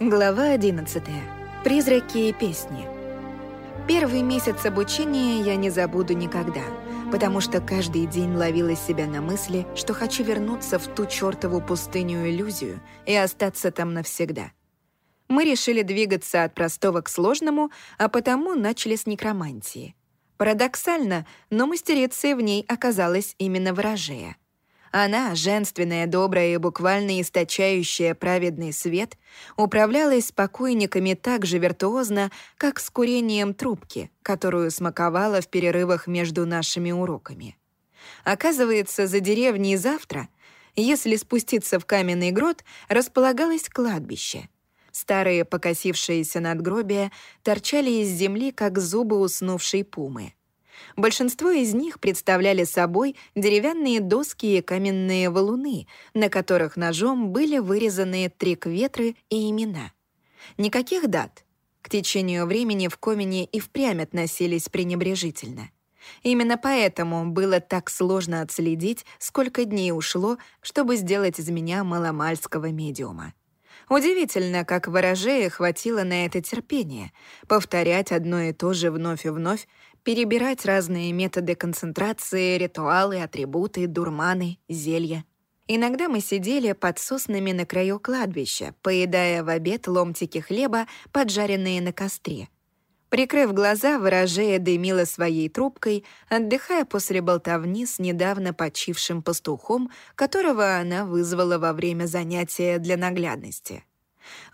Глава 11. Призраки и песни. Первый месяц обучения я не забуду никогда, потому что каждый день ловила себя на мысли, что хочу вернуться в ту чертову пустыню-иллюзию и остаться там навсегда. Мы решили двигаться от простого к сложному, а потому начали с некромантии. Парадоксально, но мастерицей в ней оказалась именно ворожея. Она, женственная, добрая и буквально источающая праведный свет, управлялась с покойниками так же виртуозно, как с курением трубки, которую смаковала в перерывах между нашими уроками. Оказывается, за деревней завтра, если спуститься в каменный грот, располагалось кладбище. Старые покосившиеся надгробия торчали из земли, как зубы уснувшей пумы. Большинство из них представляли собой деревянные доски и каменные валуны, на которых ножом были вырезаны трикветры и имена. Никаких дат. К течению времени в Комине и впрямь относились пренебрежительно. Именно поэтому было так сложно отследить, сколько дней ушло, чтобы сделать из меня маломальского медиума. Удивительно, как ворожея хватило на это терпение, повторять одно и то же вновь и вновь, перебирать разные методы концентрации, ритуалы, атрибуты, дурманы, зелья. Иногда мы сидели под соснами на краю кладбища, поедая в обед ломтики хлеба, поджаренные на костре. Прикрыв глаза, ворожея дымила своей трубкой, отдыхая после болтовни с недавно почившим пастухом, которого она вызвала во время занятия для наглядности.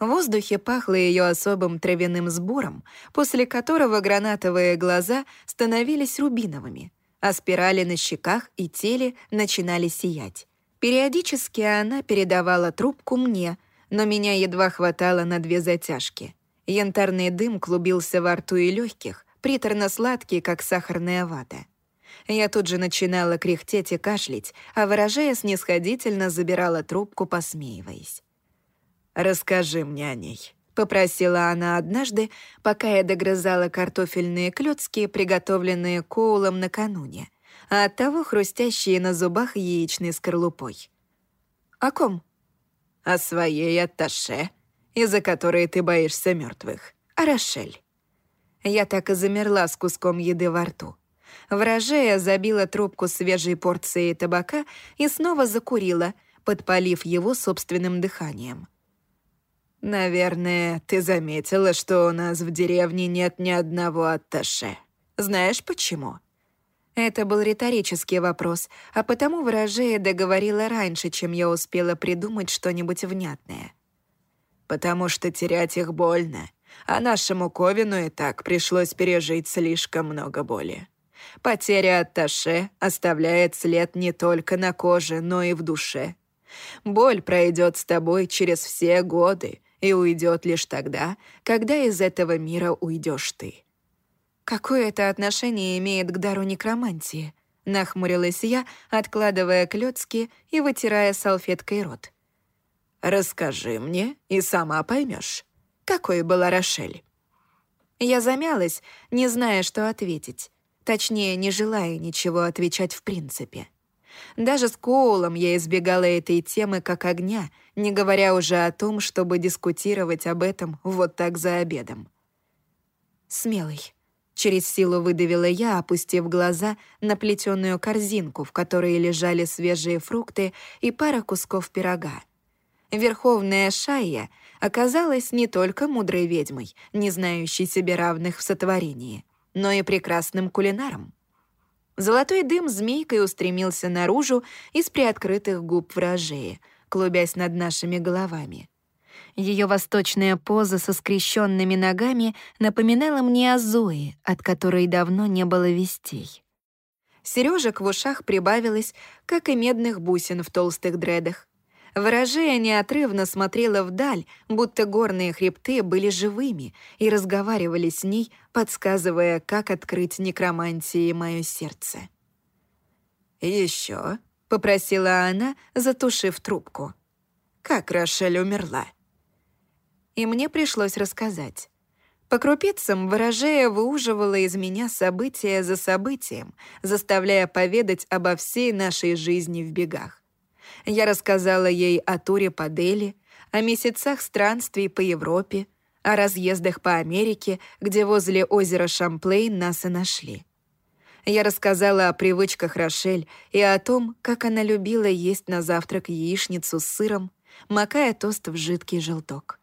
В воздухе пахло ее особым травяным сбором, после которого гранатовые глаза становились рубиновыми, а спирали на щеках и теле начинали сиять. Периодически она передавала трубку мне, но меня едва хватало на две затяжки. Янтарный дым клубился во рту и легких, приторно-сладкий, как сахарная вата. Я тут же начинала кряхтеть и кашлять, а выражая снисходительно забирала трубку, посмеиваясь. «Расскажи мне о ней», — попросила она однажды, пока я догрызала картофельные клёцки, приготовленные Коулом накануне, а оттого хрустящие на зубах яичной скорлупой. «О ком?» «О своей атташе, из-за которой ты боишься мертвых. О Рошель». Я так и замерла с куском еды во рту. Вражея забила трубку свежей порцией табака и снова закурила, подпалив его собственным дыханием. «Наверное, ты заметила, что у нас в деревне нет ни одного атташе. Знаешь почему?» Это был риторический вопрос, а потому выражение договорила раньше, чем я успела придумать что-нибудь внятное. «Потому что терять их больно, а нашему Ковину и так пришлось пережить слишком много боли. Потеря атташе оставляет след не только на коже, но и в душе. Боль пройдет с тобой через все годы, и уйдет лишь тогда, когда из этого мира уйдешь ты. Какое это отношение имеет к дару некромантии? Нахмурилась я, откладывая клёцки и вытирая салфеткой рот. «Расскажи мне, и сама поймешь, какой была Рошель». Я замялась, не зная, что ответить. Точнее, не желая ничего отвечать в принципе. Даже с Коулом я избегала этой темы как огня, не говоря уже о том, чтобы дискутировать об этом вот так за обедом. «Смелый», — через силу выдавила я, опустив глаза на плетеную корзинку, в которой лежали свежие фрукты и пара кусков пирога. Верховная Шайя оказалась не только мудрой ведьмой, не знающей себе равных в сотворении, но и прекрасным кулинаром. Золотой дым змейкой устремился наружу из приоткрытых губ вражея, клубясь над нашими головами. Ее восточная поза со скрещенными ногами напоминала мне о Зое, от которой давно не было вестей. Сережек в ушах прибавилось, как и медных бусин в толстых дредах. Ворожея неотрывно смотрела вдаль, будто горные хребты были живыми и разговаривали с ней, подсказывая, как открыть некромантии мое сердце. «Еще?» — попросила она, затушив трубку. «Как Рошель умерла?» И мне пришлось рассказать. По крупицам ворожея выуживала из меня события за событием, заставляя поведать обо всей нашей жизни в бегах. Я рассказала ей о туре по Дели, о месяцах странствий по Европе, о разъездах по Америке, где возле озера Шамплейн нас и нашли. Я рассказала о привычках Рошель и о том, как она любила есть на завтрак яичницу с сыром, макая тост в жидкий желток.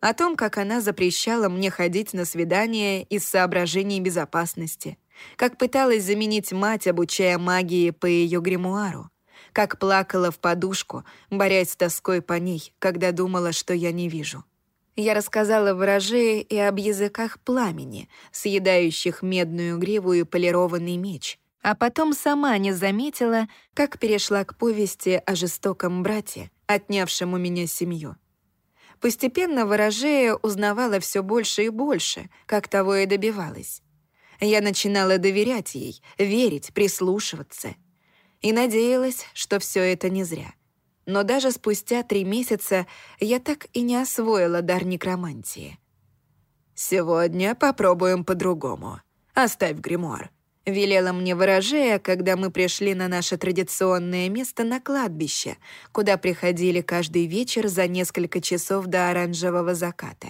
О том, как она запрещала мне ходить на свидания из соображений безопасности, как пыталась заменить мать, обучая магии по ее гримуару, как плакала в подушку, борясь с тоской по ней, когда думала, что я не вижу. Я рассказала ворожее и об языках пламени, съедающих медную гриву и полированный меч, а потом сама не заметила, как перешла к повести о жестоком брате, отнявшем у меня семью. Постепенно ворожея узнавала все больше и больше, как того и добивалась. Я начинала доверять ей, верить, прислушиваться. И надеялась, что все это не зря — но даже спустя три месяца я так и не освоила дар некромантии. «Сегодня попробуем по-другому. Оставь гримуар», — велела мне ворожея, когда мы пришли на наше традиционное место на кладбище, куда приходили каждый вечер за несколько часов до оранжевого заката.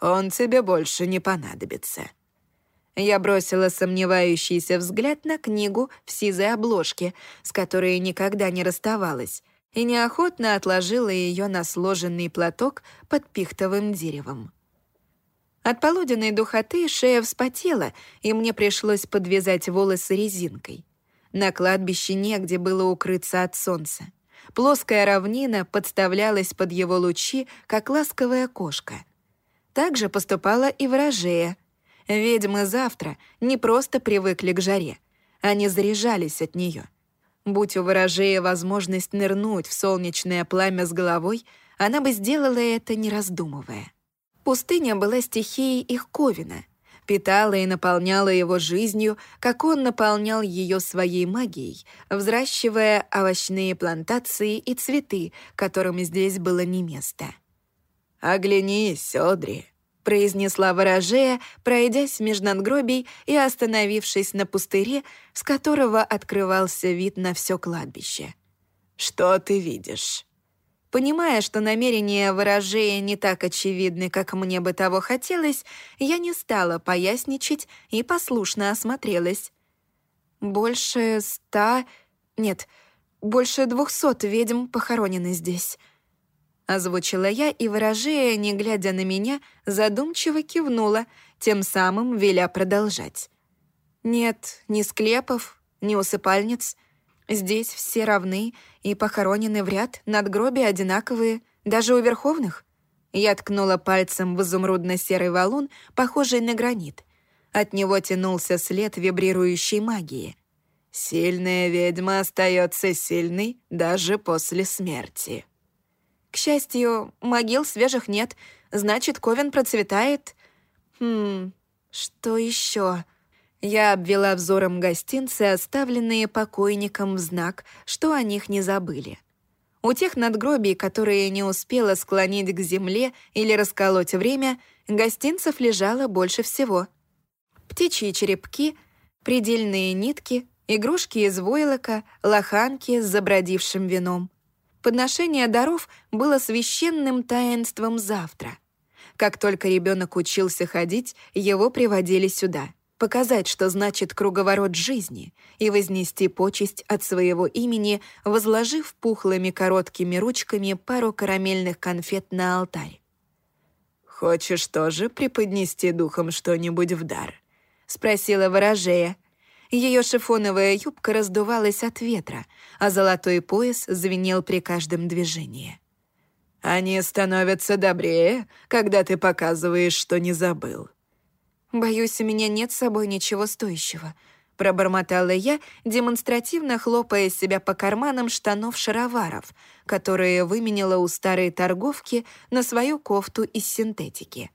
«Он тебе больше не понадобится». Я бросила сомневающийся взгляд на книгу в сизой обложке, с которой никогда не расставалась, и неохотно отложила ее на сложенный платок под пихтовым деревом. От полуденной духоты шея вспотела, и мне пришлось подвязать волосы резинкой. На кладбище негде было укрыться от солнца. Плоская равнина подставлялась под его лучи, как ласковая кошка. Так же поступала и ворожея. Ведьмы завтра не просто привыкли к жаре, они заряжались от нее. Будь у ворожея возможность нырнуть в солнечное пламя с головой, она бы сделала это, не раздумывая. Пустыня была стихией их Ковина, питала и наполняла его жизнью, как он наполнял ее своей магией, взращивая овощные плантации и цветы, которым здесь было не место. «Оглянись, Одри», произнесла ворожея, пройдясь меж надгробий и остановившись на пустыре, с которого открывался вид на все кладбище. «Что ты видишь?» Понимая, что намерения ворожея не так очевидны, как мне бы того хотелось, я не стала поясничать и послушно осмотрелась. Больше ста... Нет, больше двухсот ведьм похоронены здесь. Озвучила я, и ворожея, не глядя на меня, задумчиво кивнула, тем самым веля продолжать. «Нет ни склепов, ни усыпальниц. Здесь все равны и похоронены в ряд, надгробия одинаковые, даже у верховных». Я ткнула пальцем в изумрудно-серый валун, похожий на гранит. От него тянулся след вибрирующей магии. «Сильная ведьма остается сильной даже после смерти». К счастью, могил свежих нет, значит, Ковен процветает. Хм, что еще? Я обвела взором гостинцы, оставленные покойником в знак, что о них не забыли. У тех надгробий, которые не успела склонить к земле или расколоть время, гостинцев лежало больше всего. Птичьи черепки, предельные нитки, игрушки из войлока, лоханки с забродившим вином. Подношение даров было священным таинством завтра. Как только ребенок учился ходить, его приводили сюда, показать, что значит круговорот жизни, и вознести почесть от своего имени, возложив пухлыми короткими ручками пару карамельных конфет на алтарь. «Хочешь тоже преподнести духом что-нибудь в дар?» — спросила ворожея, ее шифоновая юбка раздувалась от ветра, а золотой пояс звенел при каждом движении. «Они становятся добрее, когда ты показываешь, что не забыл». «Боюсь, у меня нет с собой ничего стоящего», — пробормотала я, демонстративно хлопая себя по карманам штанов-шароваров, которые выменяла у старой торговки на свою кофту из синтетики.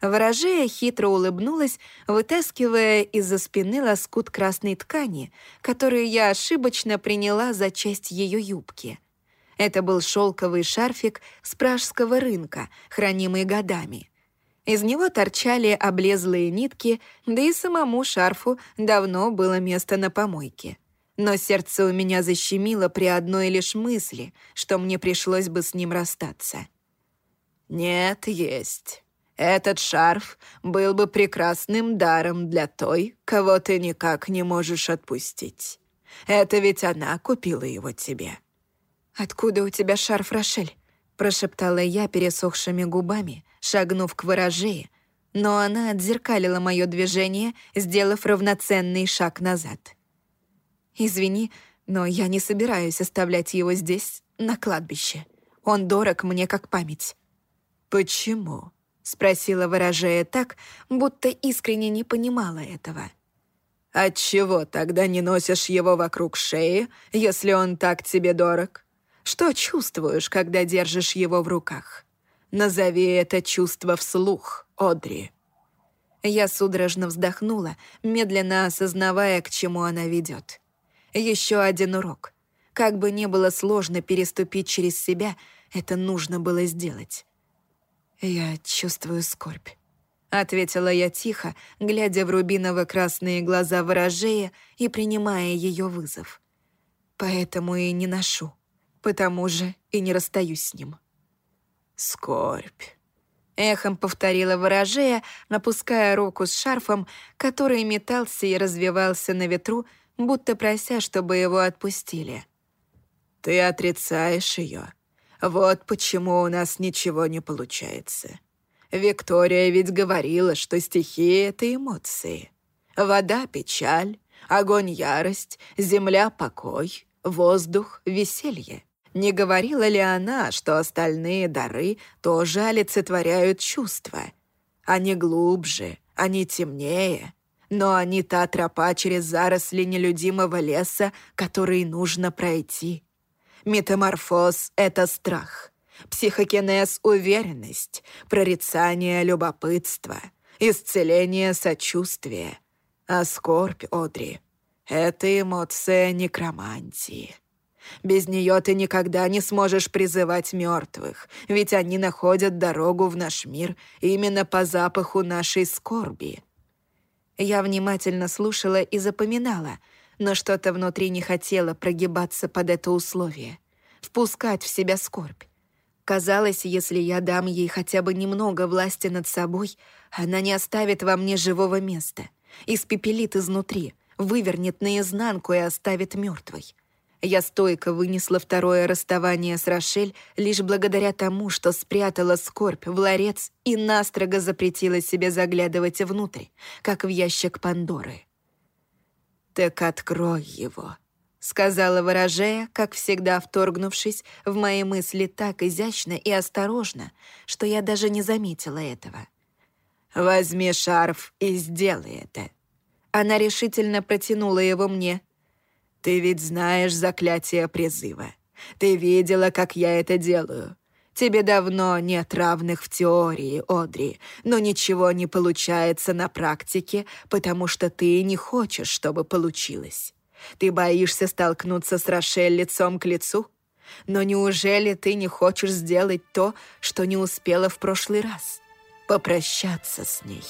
Ворожея хитро улыбнулась, вытаскивая из-за спины лоскут красной ткани, который я ошибочно приняла за часть ее юбки. Это был шелковый шарфик с пражского рынка, хранимый годами. Из него торчали облезлые нитки, да и самому шарфу давно было место на помойке. но сердце у меня защемило при одной лишь мысли, что мне пришлось бы с ним расстаться. «Нет, есть. Этот шарф был бы прекрасным даром для той, кого ты никак не можешь отпустить. Это ведь она купила его тебе». «Откуда у тебя шарф, Рошель?» — прошептала я пересохшими губами, шагнув к ворожее, но она отзеркалила мое движение, сделав равноценный шаг назад. «Извини, но я не собираюсь оставлять его здесь, на кладбище. Он дорог мне как память». «Почему?» — спросила ворожея так, будто искренне не понимала этого. «Отчего тогда не носишь его вокруг шеи, если он так тебе дорог? Что чувствуешь, когда держишь его в руках? Назови это чувство вслух, Одри». Я судорожно вздохнула, медленно осознавая, к чему она ведет. Еще один урок. Как бы ни было сложно переступить через себя, это нужно было сделать. «Я чувствую скорбь», — ответила я тихо, глядя в рубиново-красные глаза ворожея и принимая ее вызов. «Поэтому и не ношу, потому же и не расстаюсь с ним». «Скорбь», — эхом повторила ворожея, напуская руку с шарфом, который метался и развивался на ветру, будто прося, чтобы его отпустили. «Ты отрицаешь ее. Вот почему у нас ничего не получается. Виктория ведь говорила, что стихи — это эмоции. Вода — печаль, огонь — ярость, земля — покой, воздух — веселье. Не говорила ли она, что остальные дары тоже олицетворяют чувства? Они глубже, они темнее, но они та тропа через заросли нелюдимого леса, который нужно пройти. Метаморфоз — это страх. Психокинез — уверенность, прорицание — любопытство, исцеление — сочувствие. А скорбь, Одри — это эмоция некромантии. Без нее ты никогда не сможешь призывать мертвых, ведь они находят дорогу в наш мир именно по запаху нашей скорби. Я внимательно слушала и запоминала, но что-то внутри не хотело прогибаться под это условие, впускать в себя скорбь. Казалось, если я дам ей хотя бы немного власти над собой, она не оставит во мне живого места, испепелит изнутри, вывернет наизнанку и оставит мертвой. Я стойко вынесла второе расставание с Рошель лишь благодаря тому, что спрятала скорбь в ларец и настрого запретила себе заглядывать внутрь, как в ящик Пандоры. «Так открой его», — сказала ворожея, как всегда вторгнувшись в мои мысли так изящно и осторожно, что я даже не заметила этого. «Возьми шарф и сделай это». Она решительно протянула его мне, ты ведь знаешь заклятие призыва. Ты видела, как я это делаю. Тебе давно нет равных в теории, Одри, но ничего не получается на практике, потому что ты не хочешь, чтобы получилось. Ты боишься столкнуться с Рошель лицом к лицу? Но неужели ты не хочешь сделать то, что не успела в прошлый раз? Попрощаться с ней?»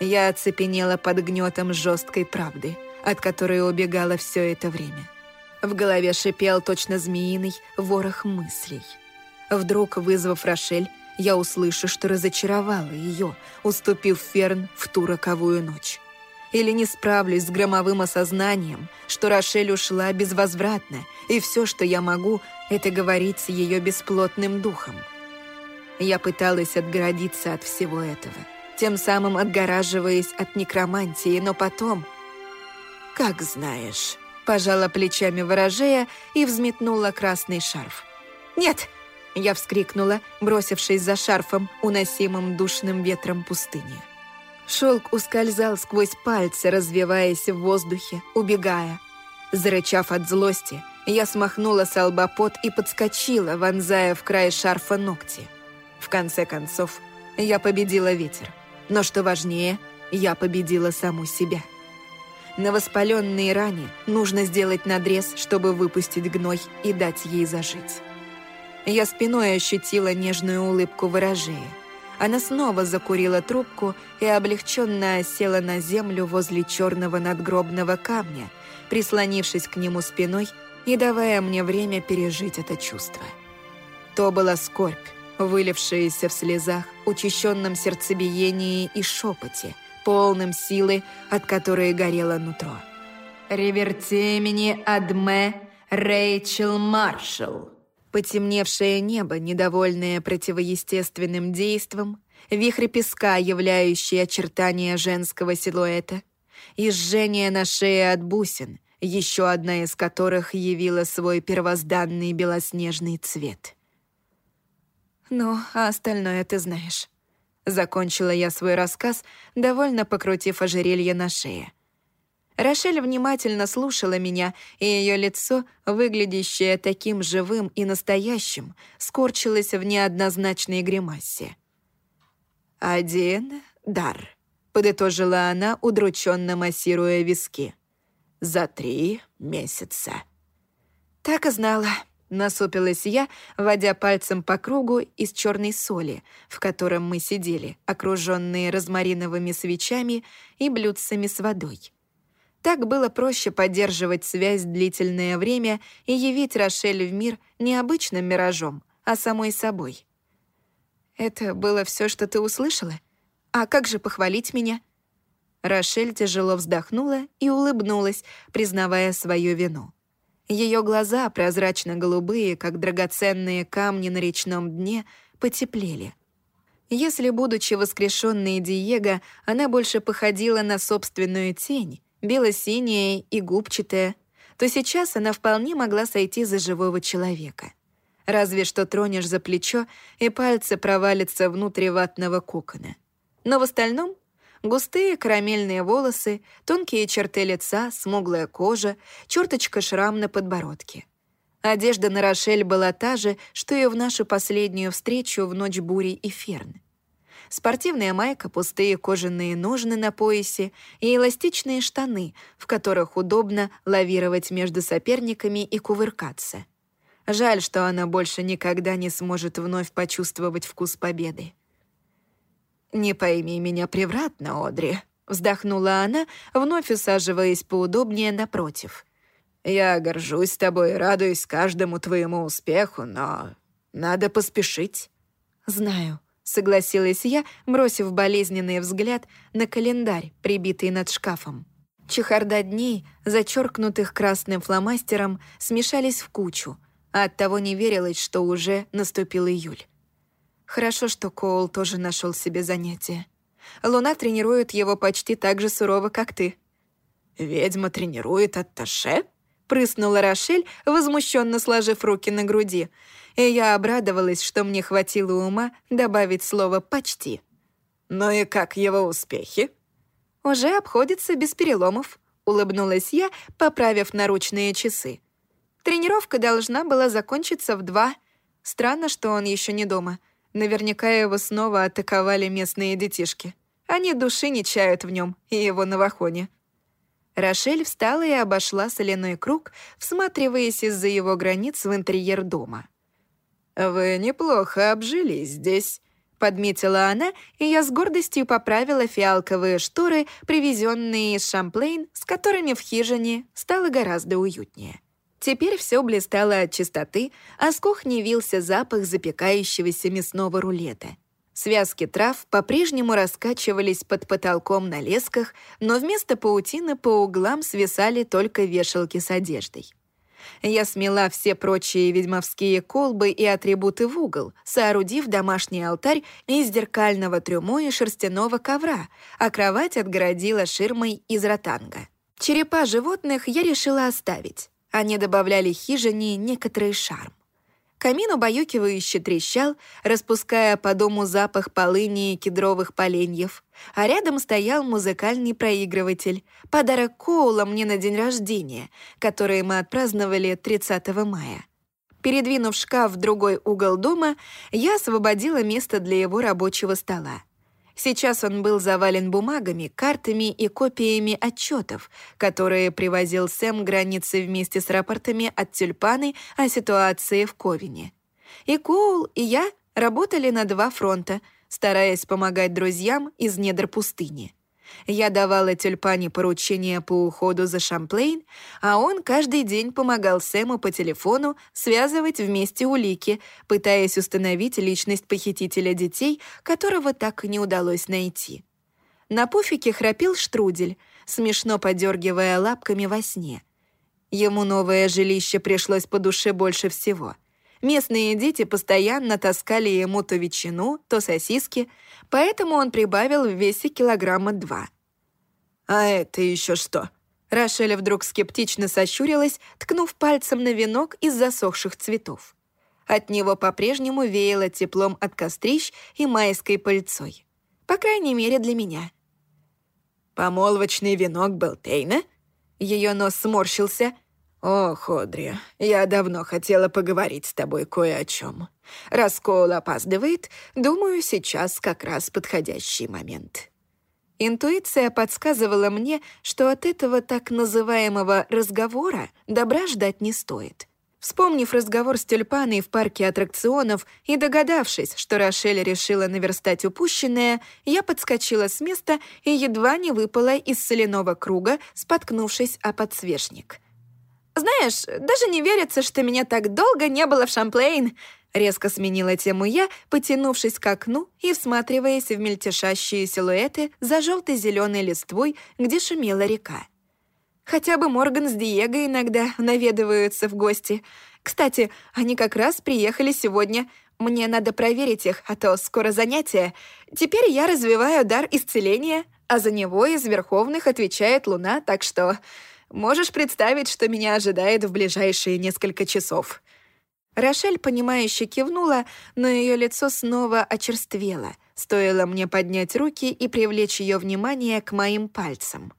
Я оцепенела под гнетом жесткой правды — от которой убегала все это время. В голове шипел точно змеиный ворох мыслей. Вдруг, вызвав Рошель, я услышу, что разочаровала ее, уступив Ферн в ту роковую ночь. Или не справлюсь с громовым осознанием, что Рошель ушла безвозвратно, и все, что я могу, это говорить с ее бесплотным духом. Я пыталась отгородиться от всего этого, тем самым отгораживаясь от некромантии, но потом «Как знаешь», — пожала плечами ворожея и взметнула красный шарф. «Нет!» — я вскрикнула, бросившись за шарфом, уносимым душным ветром пустыни. Шелк ускользал сквозь пальцы, развиваясь в воздухе, убегая. Зарычав от злости, я смахнула с лба и подскочила, вонзая в край шарфа ногти. В конце концов, я победила ветер. Но что важнее, я победила саму себя. На воспаленной ране нужно сделать надрез, чтобы выпустить гной и дать ей зажить. Я спиной ощутила нежную улыбку выражения. Она снова закурила трубку и облегченно села на землю возле черного надгробного камня, прислонившись к нему спиной и давая мне время пережить это чувство. То была скорбь, вылившаяся в слезах, учащенном сердцебиении и шепоте, полным силы, от которой горело нутро. «Ревертемени Адме Рэйчел Маршалл». Потемневшее небо, недовольное противоестественным действом, вихрь песка, являющий очертания женского силуэта, и жжение на шее от бусин, еще одна из которых явила свой первозданный белоснежный цвет. «Ну, а остальное ты знаешь». Закончила я свой рассказ, довольно покрутив ожерелье на шее. Рошель внимательно слушала меня, и ее лицо, выглядящее таким живым и настоящим, скорчилось в неоднозначной гримасе. «Один дар», — подытожила она, удрученно массируя виски. «За три месяца». «Так и знала», — насупилась я, водя пальцем по кругу из черной соли, в котором мы сидели, окруженные розмариновыми свечами и блюдцами с водой. Так было проще поддерживать связь длительное время и явить Рошель в мир не обычным миражом, а самой собой. «Это было все, что ты услышала? А как же похвалить меня?» Рошель тяжело вздохнула и улыбнулась, признавая свою вину. Ее глаза, прозрачно-голубые, как драгоценные камни на речном дне, потеплели. Если, будучи воскрешенной Диего, она больше походила на собственную тень, бело-синяя и губчатая, то сейчас она вполне могла сойти за живого человека. Разве что тронешь за плечо, и пальцы провалятся внутрь ватного кокона. Но в остальном густые карамельные волосы, тонкие черты лица, смуглая кожа, черточка шрам на подбородке. Одежда на Рошель была та же, что и в нашу последнюю встречу в ночь бури и ферн спортивная майка, пустые кожаные ножны на поясе и эластичные штаны, в которых удобно лавировать между соперниками и кувыркаться. Жаль, что она больше никогда не сможет вновь почувствовать вкус победы. «Не пойми меня превратно, Одри», — вздохнула она, вновь усаживаясь поудобнее напротив. «Я горжусь тобой и радуюсь каждому твоему успеху, но надо поспешить». «Знаю», согласилась я, бросив болезненный взгляд на календарь, прибитый над шкафом. Чехарда дней, зачеркнутых красным фломастером, смешались в кучу, а оттого не верилось, что уже наступил июль. Хорошо, что Коул тоже нашел себе занятие. Луна тренирует его почти так же сурово, как ты. «Ведьма тренирует атташе?» — прыснула Рошель, возмущенно сложив руки на груди — и я обрадовалась, что мне хватило ума добавить слово «почти». «Ну и как его успехи?» «Уже обходится без переломов», — улыбнулась я, поправив наручные часы. Тренировка должна была закончиться в два. Странно, что он еще не дома. Наверняка его снова атаковали местные детишки. Они души не чают в нем и его новохоне. Рошель встала и обошла соляной круг, всматриваясь из-за его границ в интерьер дома. «Вы неплохо обжились здесь», — подметила она, и я с гордостью поправила фиалковые шторы, привезенные из Шамплейн, с которыми в хижине стало гораздо уютнее. Теперь все блистало от чистоты, а с кухни вился запах запекающегося мясного рулета. Связки трав по-прежнему раскачивались под потолком на лесках, но вместо паутины по углам свисали только вешалки с одеждой. Я смела все прочие ведьмовские колбы и атрибуты в угол, соорудив домашний алтарь из зеркального трюмо и шерстяного ковра, а кровать отгородила ширмой из ротанга. Черепа животных я решила оставить. Они добавляли хижине некоторый шарм. Камин убаюкивающе трещал, распуская по дому запах полыни и кедровых поленьев, а рядом стоял музыкальный проигрыватель, подарок Коула мне на день рождения, который мы отпраздновали 30 мая. Передвинув шкаф в другой угол дома, я освободила место для его рабочего стола. Сейчас он был завален бумагами, картами и копиями отчетов, которые привозил Сэм границы вместе с рапортами от тюльпаны о ситуации в Ковине. И Коул, и я работали на два фронта, стараясь помогать друзьям из недр пустыни. Я давала тюльпане поручения по уходу за Шамплейн, а он каждый день помогал Сэму по телефону связывать вместе улики, пытаясь установить личность похитителя детей, которого так и не удалось найти. На пуфике храпел штрудель, смешно подергивая лапками во сне. Ему новое жилище пришлось по душе больше всего — Местные дети постоянно таскали ему то ветчину, то сосиски, поэтому он прибавил в весе килограмма два. «А это еще что?» Рошеля вдруг скептично сощурилась, ткнув пальцем на венок из засохших цветов. От него по-прежнему веяло теплом от кострищ и майской пыльцой. По крайней мере, для меня. «Помолвочный венок был Тейна?» Ее нос сморщился, «О, Ходри, я давно хотела поговорить с тобой кое о чем. Раскол опаздывает, думаю, сейчас как раз подходящий момент». Интуиция подсказывала мне, что от этого так называемого «разговора» добра ждать не стоит. Вспомнив разговор с тюльпаной в парке аттракционов и догадавшись, что Рошель решила наверстать упущенное, я подскочила с места и едва не выпала из соляного круга, споткнувшись о подсвечник — «Знаешь, даже не верится, что меня так долго не было в Шамплейн», Резко сменила тему я, потянувшись к окну и всматриваясь в мельтешащие силуэты за желто-зеленой листвой, где шумела река. Хотя бы Морган с Диего иногда наведываются в гости. Кстати, они как раз приехали сегодня. Мне надо проверить их, а то скоро занятие. Теперь я развиваю дар исцеления, а за него из Верховных отвечает Луна, так что... Можешь представить, что меня ожидает в ближайшие несколько часов». Рошель, понимающе кивнула, но ее лицо снова очерствело. Стоило мне поднять руки и привлечь ее внимание к моим пальцам.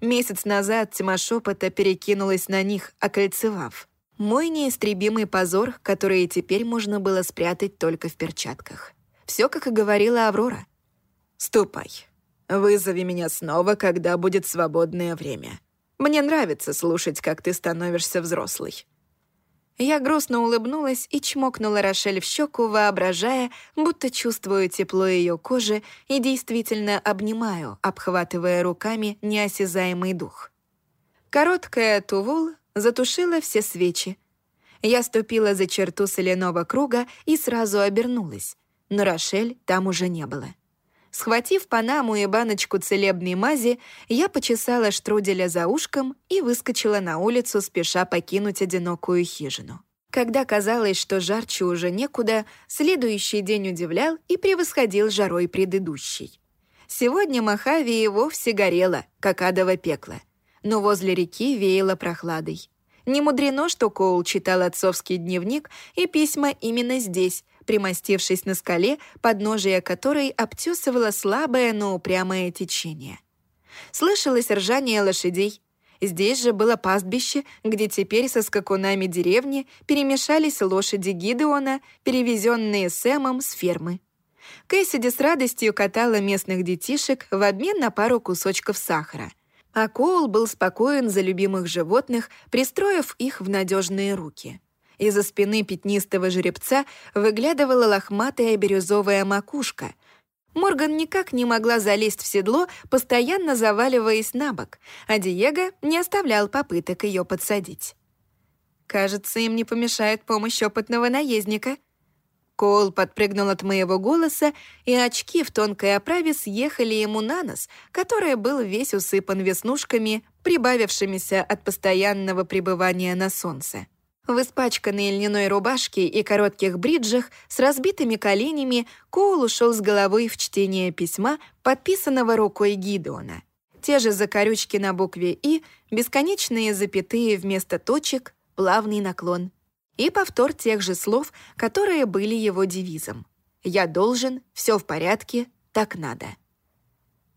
Месяц назад тьма шепота перекинулась на них, окольцевав. Мой неистребимый позор, который теперь можно было спрятать только в перчатках. Все, как и говорила Аврора. «Ступай. Вызови меня снова, когда будет свободное время. Мне нравится слушать, как ты становишься взрослой». Я грустно улыбнулась и чмокнула Рошель в щеку, воображая, будто чувствую тепло ее кожи и действительно обнимаю, обхватывая руками неосязаемый дух. Короткая тувул затушила все свечи. Я ступила за черту соляного круга и сразу обернулась, но Рошель там уже не было. Схватив панаму и баночку целебной мази, я почесала штруделя за ушком и выскочила на улицу, спеша покинуть одинокую хижину. Когда казалось, что жарче уже некуда, следующий день удивлял и превосходил жарой предыдущий. Сегодня Махави и вовсе горело, как адово пекло, но возле реки веяло прохладой. Не мудрено, что Коул читал отцовский дневник и письма именно здесь, примостившись на скале, подножие которой обтесывало слабое, но упрямое течение. Слышалось ржание лошадей. Здесь же было пастбище, где теперь со скакунами деревни перемешались лошади Гидеона, перевезенные Сэмом с фермы. Кэссиди с радостью катала местных детишек в обмен на пару кусочков сахара. А Коул был спокоен за любимых животных, пристроив их в надежные руки. Из-за спины пятнистого жеребца выглядывала лохматая бирюзовая макушка. Морган никак не могла залезть в седло, постоянно заваливаясь на бок, а Диего не оставлял попыток ее подсадить. Кажется, им не помешает помощь опытного наездника. Коул подпрыгнул от моего голоса, и очки в тонкой оправе съехали ему на нос, который был весь усыпан веснушками, прибавившимися от постоянного пребывания на солнце. В испачканной льняной рубашке и коротких бриджах с разбитыми коленями Коул ушел с головой в чтение письма, подписанного рукой Гидеона. Те же закорючки на букве «И», бесконечные запятые вместо точек, плавный наклон. И повтор тех же слов, которые были его девизом. «Я должен, все в порядке, так надо».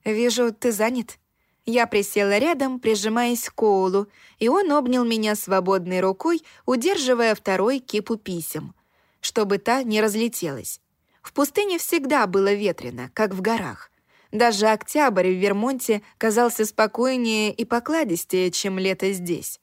«Вижу, ты занят», я присела рядом, прижимаясь к Коулу, и он обнял меня свободной рукой, удерживая второй кипу писем, чтобы та не разлетелась. В пустыне всегда было ветрено, как в горах. Даже октябрь в Вермонте казался спокойнее и покладистее, чем лето здесь.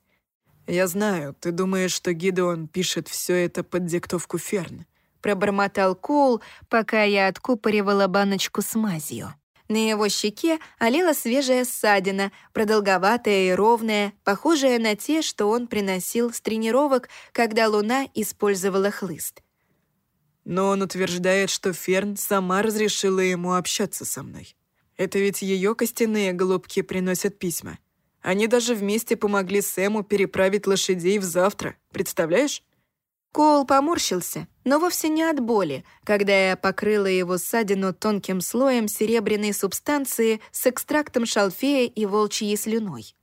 «Я знаю, ты думаешь, что Гидеон пишет все это под диктовку Ферн», — пробормотал Коул, пока я откупоривала баночку с мазью. На его щеке олела свежая ссадина, продолговатая и ровная, похожая на те, что он приносил с тренировок, когда Луна использовала хлыст. Но он утверждает, что Ферн сама разрешила ему общаться со мной. Это ведь ее костяные голубки приносят письма. Они даже вместе помогли Сэму переправить лошадей в завтра, представляешь? Коул поморщился, но вовсе не от боли, когда я покрыла его ссадину тонким слоем серебряной субстанции с экстрактом шалфея и волчьей слюной.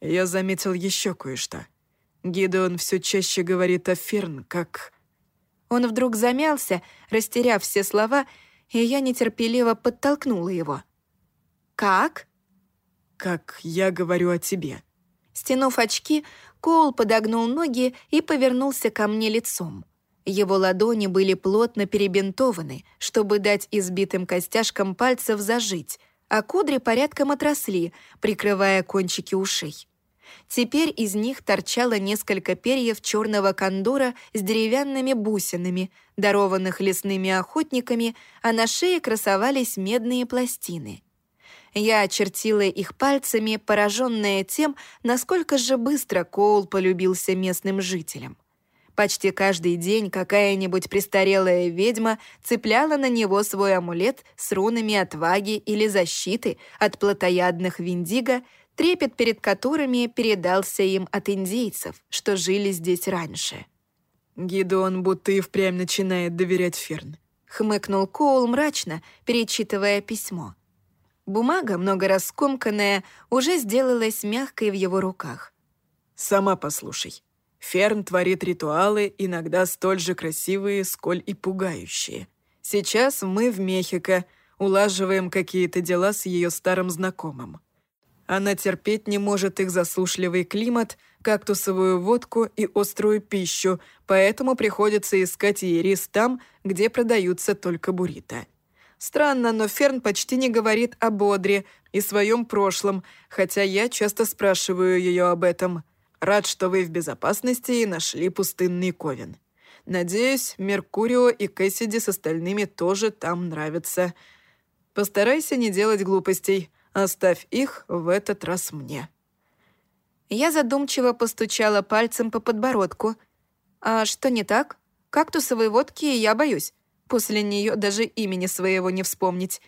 Я заметил еще кое-что. Гидеон все чаще говорит о Ферн, как... Он вдруг замялся, растеряв все слова, и я нетерпеливо подтолкнула его. «Как?» «Как я говорю о тебе». Стянув очки, Коул подогнул ноги и повернулся ко мне лицом. Его ладони были плотно перебинтованы, чтобы дать избитым костяшкам пальцев зажить, а кудри порядком отросли, прикрывая кончики ушей. Теперь из них торчало несколько перьев черного кондора с деревянными бусинами, дарованных лесными охотниками, а на шее красовались медные пластины — я очертила их пальцами, пораженная тем, насколько же быстро Коул полюбился местным жителям. Почти каждый день какая-нибудь престарелая ведьма цепляла на него свой амулет с рунами отваги или защиты от плотоядных виндиго, трепет перед которыми передался им от индейцев, что жили здесь раньше. «Гидеон будто и впрямь начинает доверять Ферн», — хмыкнул Коул мрачно, перечитывая письмо — Бумага, много раскомканная, уже сделалась мягкой в его руках. «Сама послушай. Ферн творит ритуалы, иногда столь же красивые, сколь и пугающие. Сейчас мы в Мехико улаживаем какие-то дела с ее старым знакомым. Она терпеть не может их засушливый климат, кактусовую водку и острую пищу, поэтому приходится искать ей рис там, где продаются только буррито. Странно, но Ферн почти не говорит о Бодре и своем прошлом, хотя я часто спрашиваю ее об этом. Рад, что вы в безопасности и нашли пустынный ковен. Надеюсь, Меркурио и Кэссиди с остальными тоже там нравятся. Постарайся не делать глупостей. Оставь их в этот раз мне». Я задумчиво постучала пальцем по подбородку. «А что не так? Кактусовой водки я боюсь. После нее даже имени своего не вспомнить.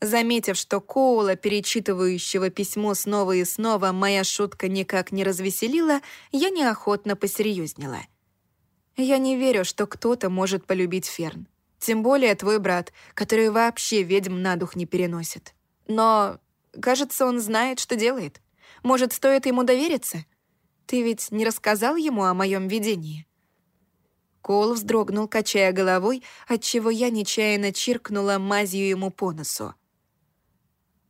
Заметив, что Коула, перечитывающего письмо снова и снова, моя шутка никак не развеселила, я неохотно посерьезнела. «Я не верю, что кто-то может полюбить Ферн. Тем более твой брат, который вообще ведьм на дух не переносит. Но, кажется, он знает, что делает. Может, стоит ему довериться? Ты ведь не рассказал ему о моем видении?» Кол вздрогнул, качая головой, отчего я нечаянно чиркнула мазью ему по носу.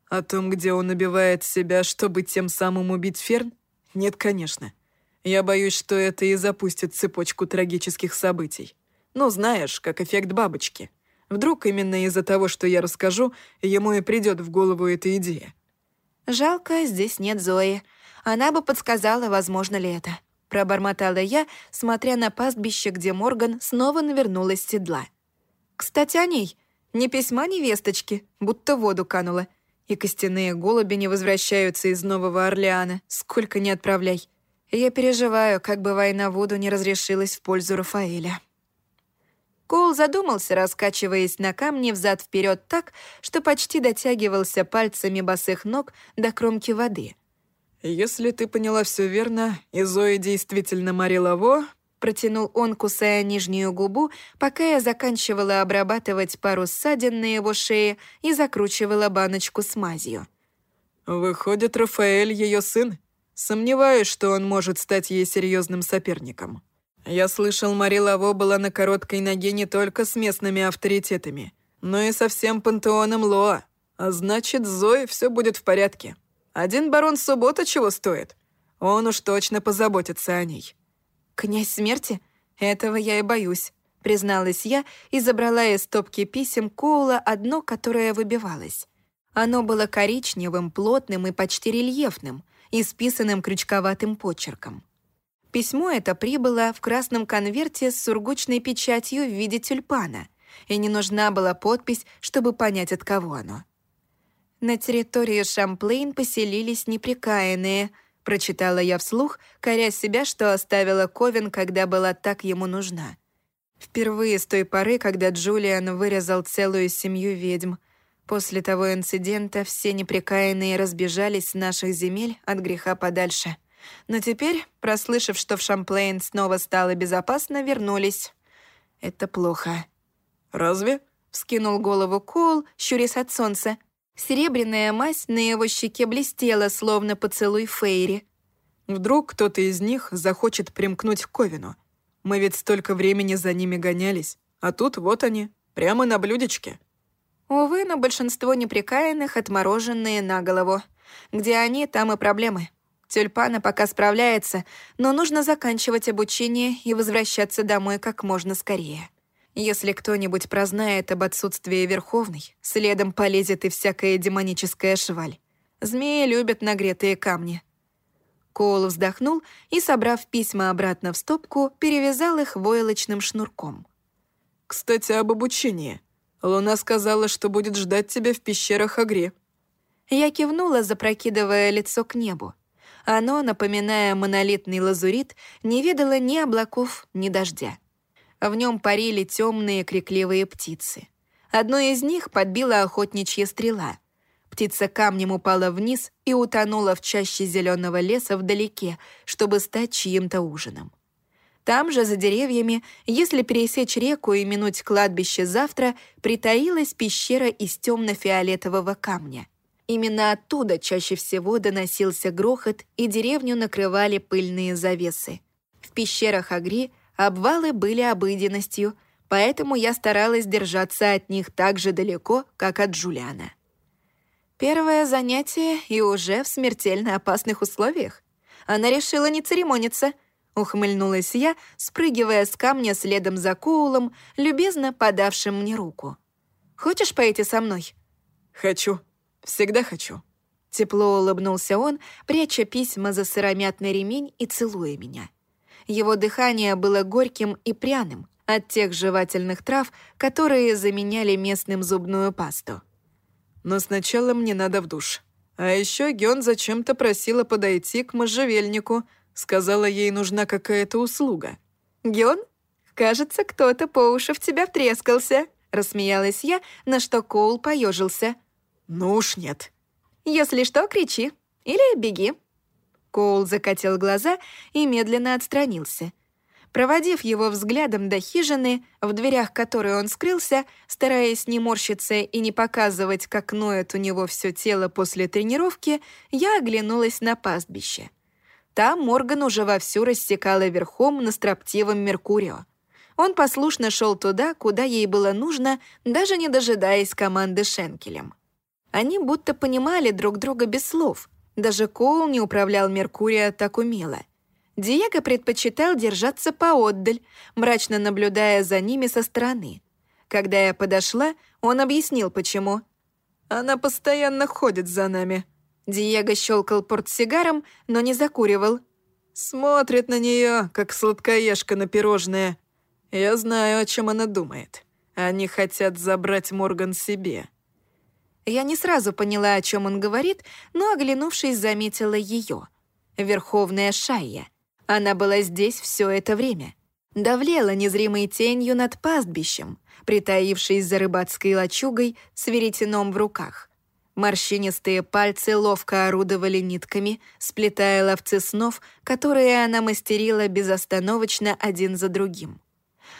«О том, где он убивает себя, чтобы тем самым убить Ферн? Нет, конечно. Я боюсь, что это и запустит цепочку трагических событий. Ну, знаешь, как эффект бабочки. Вдруг именно из-за того, что я расскажу, ему и придет в голову эта идея». «Жалко, здесь нет Зои. Она бы подсказала, возможно ли это». — пробормотала я, смотря на пастбище, где Морган снова навернулась с седла. «Кстати, о ней. Ни письма, ни весточки, будто воду канула. И костяные голуби не возвращаются из Нового Орлеана, сколько не отправляй. Я переживаю, как бы война воду не разрешилась в пользу Рафаэля». Кол задумался, раскачиваясь на камне взад вперед так, что почти дотягивался пальцами босых ног до кромки воды — «Если ты поняла все верно, и Зоя действительно Мари Лаво», протянул он, кусая нижнюю губу, пока я заканчивала обрабатывать пару ссадин на его шее и закручивала баночку с мазью. «Выходит, Рафаэль ее сын? Сомневаюсь, что он может стать ей серьезным соперником. Я слышал, Мари Лаво была на короткой ноге не только с местными авторитетами, но и со всем пантеоном Лоа. А значит, Зоей все будет в порядке». Один барон Суббота чего стоит? Он уж точно позаботится о ней». «Князь смерти? Этого я и боюсь», — призналась я и забрала из стопки писем Коула одно, которое выбивалось. Оно было коричневым, плотным и почти рельефным, исписанным крючковатым почерком. Письмо это прибыло в красном конверте с сургучной печатью в виде тюльпана, и не нужна была подпись, чтобы понять, от кого оно. «На территории Шамплейн поселились неприкаянные», — прочитала я вслух, коря себя, что оставила Ковен, когда была так ему нужна. Впервые с той поры, когда Джулиан вырезал целую семью ведьм. После того инцидента все непрекаянные разбежались с наших земель от греха подальше. Но теперь, прослышав, что в Шамплейн снова стало безопасно, вернулись. Это плохо. «Разве?» — вскинул голову Коул, щурясь от солнца. Серебряная мазь на его щеке блестела, словно поцелуй Фейри. «Вдруг кто-то из них захочет примкнуть к Ковину?» Мы ведь столько времени за ними гонялись, а тут вот они, прямо на блюдечке». Увы, но большинство неприкаянных отмороженные на голову. Где они, там и проблемы. Тюльпана пока справляется, но нужно заканчивать обучение и возвращаться домой как можно скорее. Если кто-нибудь прознает об отсутствии Верховной, следом полезет и всякая демоническая шваль. Змеи любят нагретые камни. Коул вздохнул и, собрав письма обратно в стопку, перевязал их войлочным шнурком. «Кстати, об обучении. Луна сказала, что будет ждать тебя в пещерах Агри». Я кивнула, запрокидывая лицо к небу. Оно, напоминая монолитный лазурит, не видело ни облаков, ни дождя. В нем парили темные крикливые птицы. Одной из них подбила охотничья стрела — Птица камнем упала вниз и утонула в чаще зеленого леса вдалеке, чтобы стать чьим-то ужином. Там же, за деревьями, если пересечь реку и минуть кладбище завтра, притаилась пещера из темно-фиолетового камня. Именно оттуда чаще всего доносился грохот, и деревню накрывали пыльные завесы. В пещерах Агри обвалы были обыденностью, поэтому я старалась держаться от них так же далеко, как от Джулиана. Первое занятие и уже в смертельно опасных условиях. Она решила не церемониться. Ухмыльнулась я, спрыгивая с камня следом за Коулом, любезно подавшим мне руку. «Хочешь пойти со мной?» «Хочу. Всегда хочу». Тепло улыбнулся он, пряча письма за сыромятный ремень и целуя меня. Его дыхание было горьким и пряным, от тех жевательных трав, которые заменяли местным зубную пасту. Но сначала мне надо в душ. А еще Гён зачем-то просила подойти к можжевельнику. Сказала, ей нужна какая-то услуга. «Гён? Кажется, кто-то по уши в тебя втрескался», — рассмеялась я, на что Коул поежился. «Ну уж нет». «Если что, кричи. Или беги». Коул закатил глаза и медленно отстранился — Проводив его взглядом до хижины, в дверях которой он скрылся, стараясь не морщиться и не показывать, как ноет у него все тело после тренировки, я оглянулась на пастбище. Там Морган уже вовсю рассекала верхом на строптивом Меркурио. Он послушно шел туда, куда ей было нужно, даже не дожидаясь команды Шенкелем. Они будто понимали друг друга без слов. Даже Коул не управлял Меркурио так умело — Диего предпочитал держаться поотдаль, мрачно наблюдая за ними со стороны. Когда я подошла, он объяснил, почему. «Она постоянно ходит за нами». Диего щелкал портсигаром, но не закуривал. «Смотрит на нее, как сладкоежка на пирожное. Я знаю, о чем она думает. Они хотят забрать Морган себе». Я не сразу поняла, о чем он говорит, но, оглянувшись, заметила ее. Верховная Шайя — она была здесь все это время. Давлела незримой тенью над пастбищем, притаившись за рыбацкой лачугой с веретеном в руках. Морщинистые пальцы ловко орудовали нитками, сплетая ловцы снов, которые она мастерила безостановочно один за другим.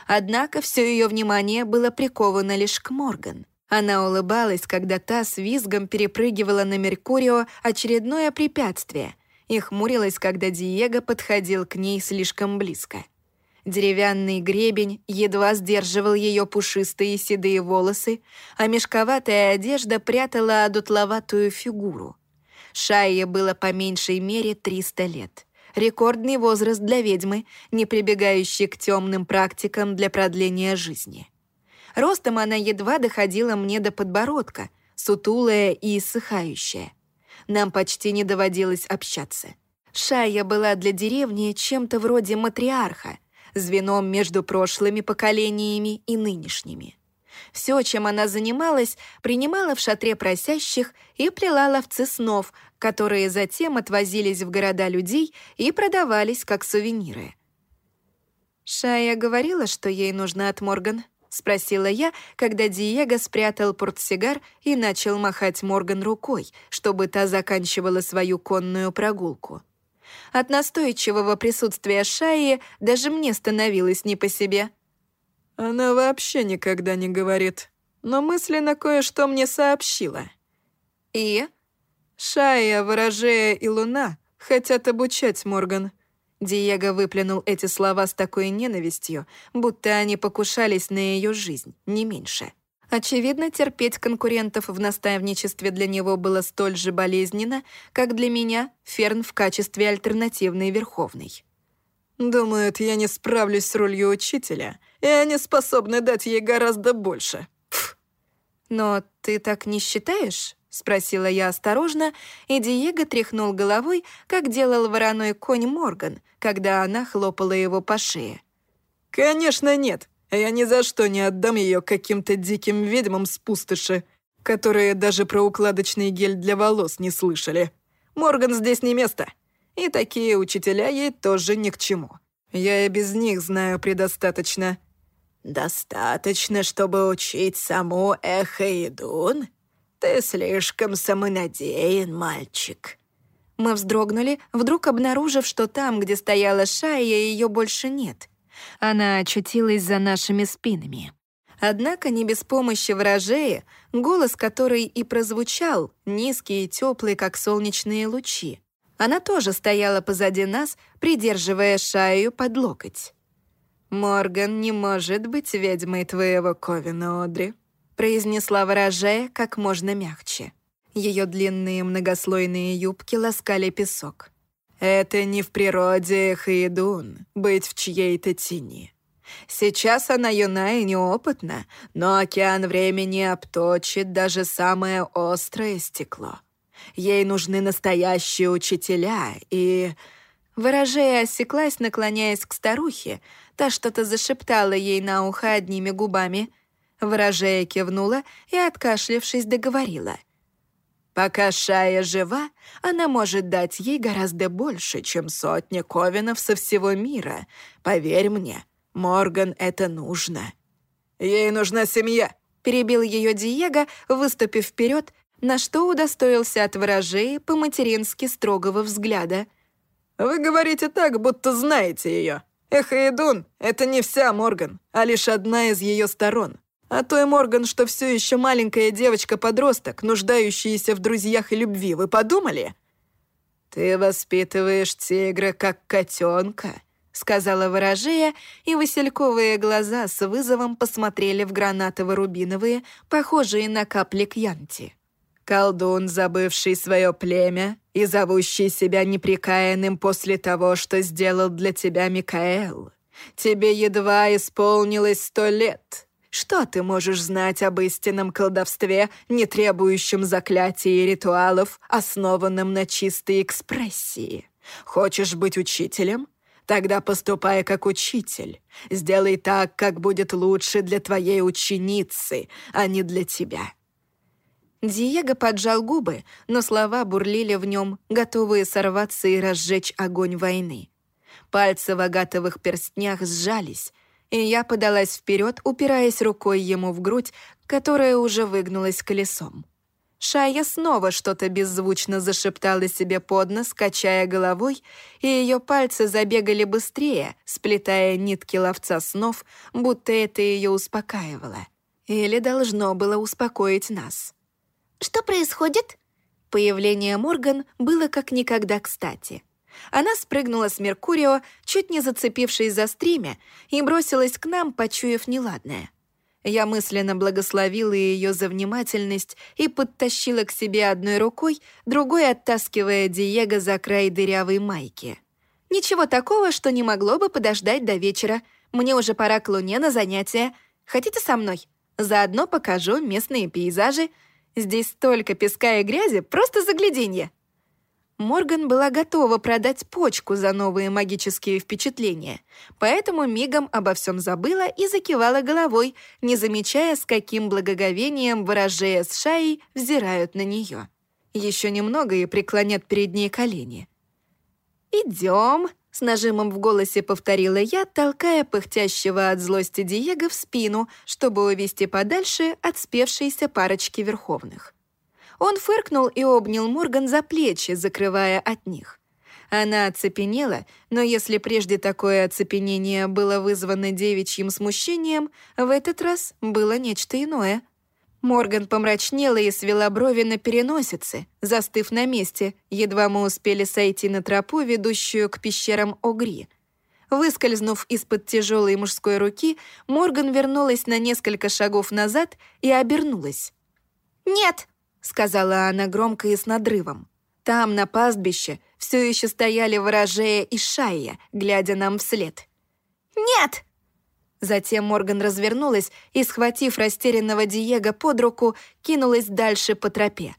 Однако все ее внимание было приковано лишь к Морган. Она улыбалась, когда та с визгом перепрыгивала на Меркурио очередное препятствие — и хмурилась, когда Диего подходил к ней слишком близко. Деревянный гребень едва сдерживал ее пушистые седые волосы, а мешковатая одежда прятала одутловатую фигуру. Шайе было по меньшей мере 300 лет. Рекордный возраст для ведьмы, не прибегающей к темным практикам для продления жизни. Ростом она едва доходила мне до подбородка, сутулая и иссыхающая нам почти не доводилось общаться. Шая была для деревни чем-то вроде матриарха, звеном между прошлыми поколениями и нынешними. Все, чем она занималась, принимала в шатре просящих и плела ловцы снов, которые затем отвозились в города людей и продавались как сувениры. Шая говорила, что ей нужно от Морган —— спросила я, когда Диего спрятал портсигар и начал махать Морган рукой, чтобы та заканчивала свою конную прогулку. От настойчивого присутствия Шаи даже мне становилось не по себе. «Она вообще никогда не говорит, но мысленно кое-что мне сообщила». «И?» «Шая, Ворожея и Луна хотят обучать Морган». Диего выплюнул эти слова с такой ненавистью, будто они покушались на ее жизнь, не меньше. Очевидно, терпеть конкурентов в наставничестве для него было столь же болезненно, как для меня Ферн в качестве альтернативной Верховной. «Думают, я не справлюсь с ролью учителя, и они способны дать ей гораздо больше». Пф. «Но ты так не считаешь?» — спросила я осторожно, и Диего тряхнул головой, как делал вороной конь Морган, когда она хлопала его по шее. «Конечно нет. Я ни за что не отдам ее каким-то диким ведьмам с пустоши, которые даже про укладочный гель для волос не слышали. Морган здесь не место. И такие учителя ей тоже ни к чему. Я и без них знаю предостаточно». «Достаточно, чтобы учить саму Эхаидун?» «Ты слишком самонадеян, мальчик». Мы вздрогнули, вдруг обнаружив, что там, где стояла Шая, ее больше нет. Она очутилась за нашими спинами. Однако не без помощи вражея, голос которой и прозвучал, низкий и теплый, как солнечные лучи. Она тоже стояла позади нас, придерживая Шаю под локоть. «Морган не может быть ведьмой твоего Ковина, Одри», произнесла ворожая как можно мягче. Ее длинные многослойные юбки ласкали песок. «Это не в природе Хаидун быть в чьей-то тени. Сейчас она юна и неопытна, но океан времени обточит даже самое острое стекло. Ей нужны настоящие учителя и...» Ворожея осеклась, наклоняясь к старухе, та что-то зашептала ей на ухо одними губами — Ворожея кивнула и, откашлявшись, договорила. «Пока Шая жива, она может дать ей гораздо больше, чем сотня ковинов со всего мира. Поверь мне, Морган это нужно». «Ей нужна семья», — перебил ее Диего, выступив вперед, на что удостоился от ворожеи по-матерински строгого взгляда. «Вы говорите так, будто знаете ее. Эхаидун — это не вся Морган, а лишь одна из ее сторон. А той Морган, что все еще маленькая девочка-подросток, нуждающаяся в друзьях и любви, вы подумали? «Ты воспитываешь тигра как котенка», — сказала ворожея, и васильковые глаза с вызовом посмотрели в гранатово-рубиновые, похожие на капли кьянти. «Колдун, забывший свое племя и зовущий себя неприкаянным после того, что сделал для тебя Микаэл. Тебе едва исполнилось сто лет». Что ты можешь знать об истинном колдовстве, не требующем заклятий и ритуалов, основанном на чистой экспрессии? Хочешь быть учителем? Тогда поступай как учитель. Сделай так, как будет лучше для твоей ученицы, а не для тебя». Диего поджал губы, но слова бурлили в нем, готовые сорваться и разжечь огонь войны. Пальцы в агатовых перстнях сжались, и я подалась вперед, упираясь рукой ему в грудь, которая уже выгнулась колесом. Шая снова что-то беззвучно зашептала себе под нос, качая головой, и ее пальцы забегали быстрее, сплетая нитки ловца снов, будто это ее успокаивало. Или должно было успокоить нас. «Что происходит?» Появление Морган было как никогда кстати. Она спрыгнула с Меркурио, чуть не зацепившись за стремя, и бросилась к нам, почуяв неладное. Я мысленно благословила ее за внимательность и подтащила к себе одной рукой, другой оттаскивая Диего за край дырявой майки. «Ничего такого, что не могло бы подождать до вечера. Мне уже пора к Луне на занятия. Хотите со мной? Заодно покажу местные пейзажи. Здесь столько песка и грязи, просто загляденье». Морган была готова продать почку за новые магические впечатления, поэтому мигом обо всем забыла и закивала головой, не замечая, с каким благоговением ворожея с Шаей взирают на нее. Еще немного и преклонят перед ней колени. «Идем», — с нажимом в голосе повторила я, толкая пыхтящего от злости Диего в спину, чтобы увести подальше от спевшейся парочки верховных. Он фыркнул и обнял Морган за плечи, закрывая от них. Она оцепенела, но если прежде такое оцепенение было вызвано девичьим смущением, в этот раз было нечто иное. Морган помрачнела и свела брови на переносице, застыв на месте, едва мы успели сойти на тропу, ведущую к пещерам Огри. Выскользнув из-под тяжелой мужской руки, Морган вернулась на несколько шагов назад и обернулась. «Нет!» Сказала она громко и с надрывом. Там, на пастбище, все еще стояли ворожея и шайя, глядя нам вслед. «Нет!» Затем Морган развернулась и, схватив растерянного Диего под руку, кинулась дальше по тропе.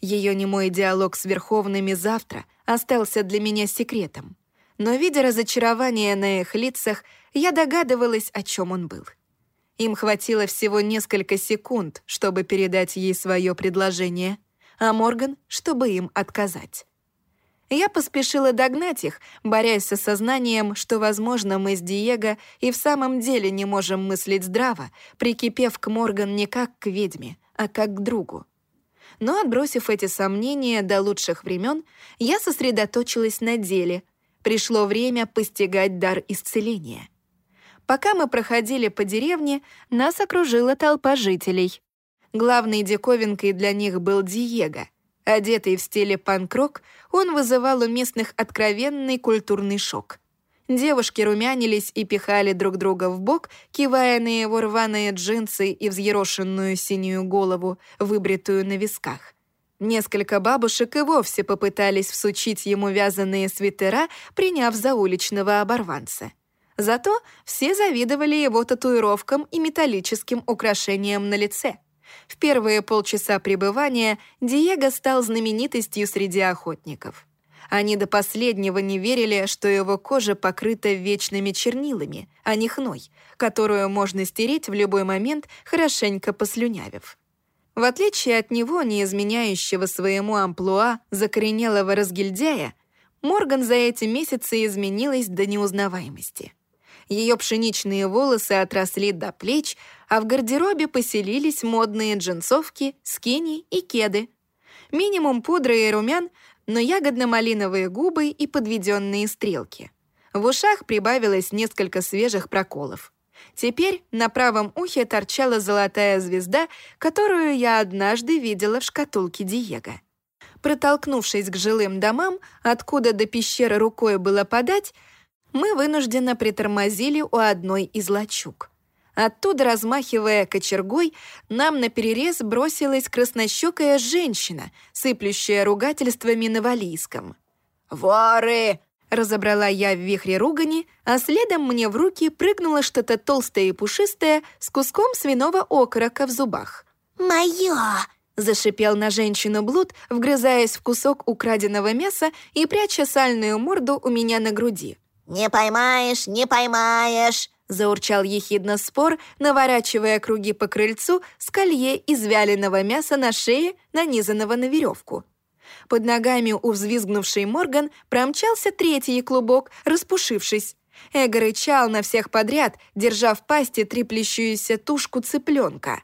Ее немой диалог с Верховными завтра остался для меня секретом. Но, видя разочарование на их лицах, я догадывалась, о чем он был. Им хватило всего несколько секунд, чтобы передать ей свое предложение, а Морган, чтобы им отказать. Я поспешила догнать их, борясь со сознанием, что, возможно, мы с Диего и в самом деле не можем мыслить здраво, прикипев к Морган не как к ведьме, а как к другу. Но, отбросив эти сомнения до лучших времен, я сосредоточилась на деле. Пришло время постигать дар исцеления — Пока мы проходили по деревне, нас окружила толпа жителей. Главной диковинкой для них был Диего. Одетый в стиле панк-рок, он вызывал у местных откровенный культурный шок. Девушки румянились и пихали друг друга в бок, кивая на его рваные джинсы и взъерошенную синюю голову, выбритую на висках. Несколько бабушек и вовсе попытались всучить ему вязаные свитера, приняв за уличного оборванца. Зато все завидовали его татуировкам и металлическим украшениям на лице. В первые полчаса пребывания Диего стал знаменитостью среди охотников. Они до последнего не верили, что его кожа покрыта вечными чернилами, а не хной, которую можно стереть в любой момент, хорошенько послюнявив. В отличие от него, не изменяющего своему амплуа закоренелого разгильдяя, Морган за эти месяцы изменилась до неузнаваемости. Ее пшеничные волосы отросли до плеч, а в гардеробе поселились модные джинсовки, скини и кеды. Минимум пудры и румян, но ягодно-малиновые губы и подведенные стрелки. В ушах прибавилось несколько свежих проколов. Теперь на правом ухе торчала золотая звезда, которую я однажды видела в шкатулке Диего. Протолкнувшись к жилым домам, откуда до пещеры рукой было подать, мы вынужденно притормозили у одной из лачуг. Оттуда, размахивая кочергой, нам на перерез бросилась краснощекая женщина, сыплющая ругательствами на валийском. «Воры!» — разобрала я в вихре ругани, а следом мне в руки прыгнуло что-то толстое и пушистое с куском свиного окорока в зубах. «Моё!» — зашипел на женщину Блуд, вгрызаясь в кусок украденного мяса и пряча сальную морду у меня на груди. «Не поймаешь, не поймаешь!» Заурчал ехидно спор, наворачивая круги по крыльцу с колье из вяленого мяса на шее, нанизанного на веревку. Под ногами у взвизгнувшей Морган промчался третий клубок, распушившись. Эго рычал на всех подряд, держа в пасти треплющуюся тушку цыпленка.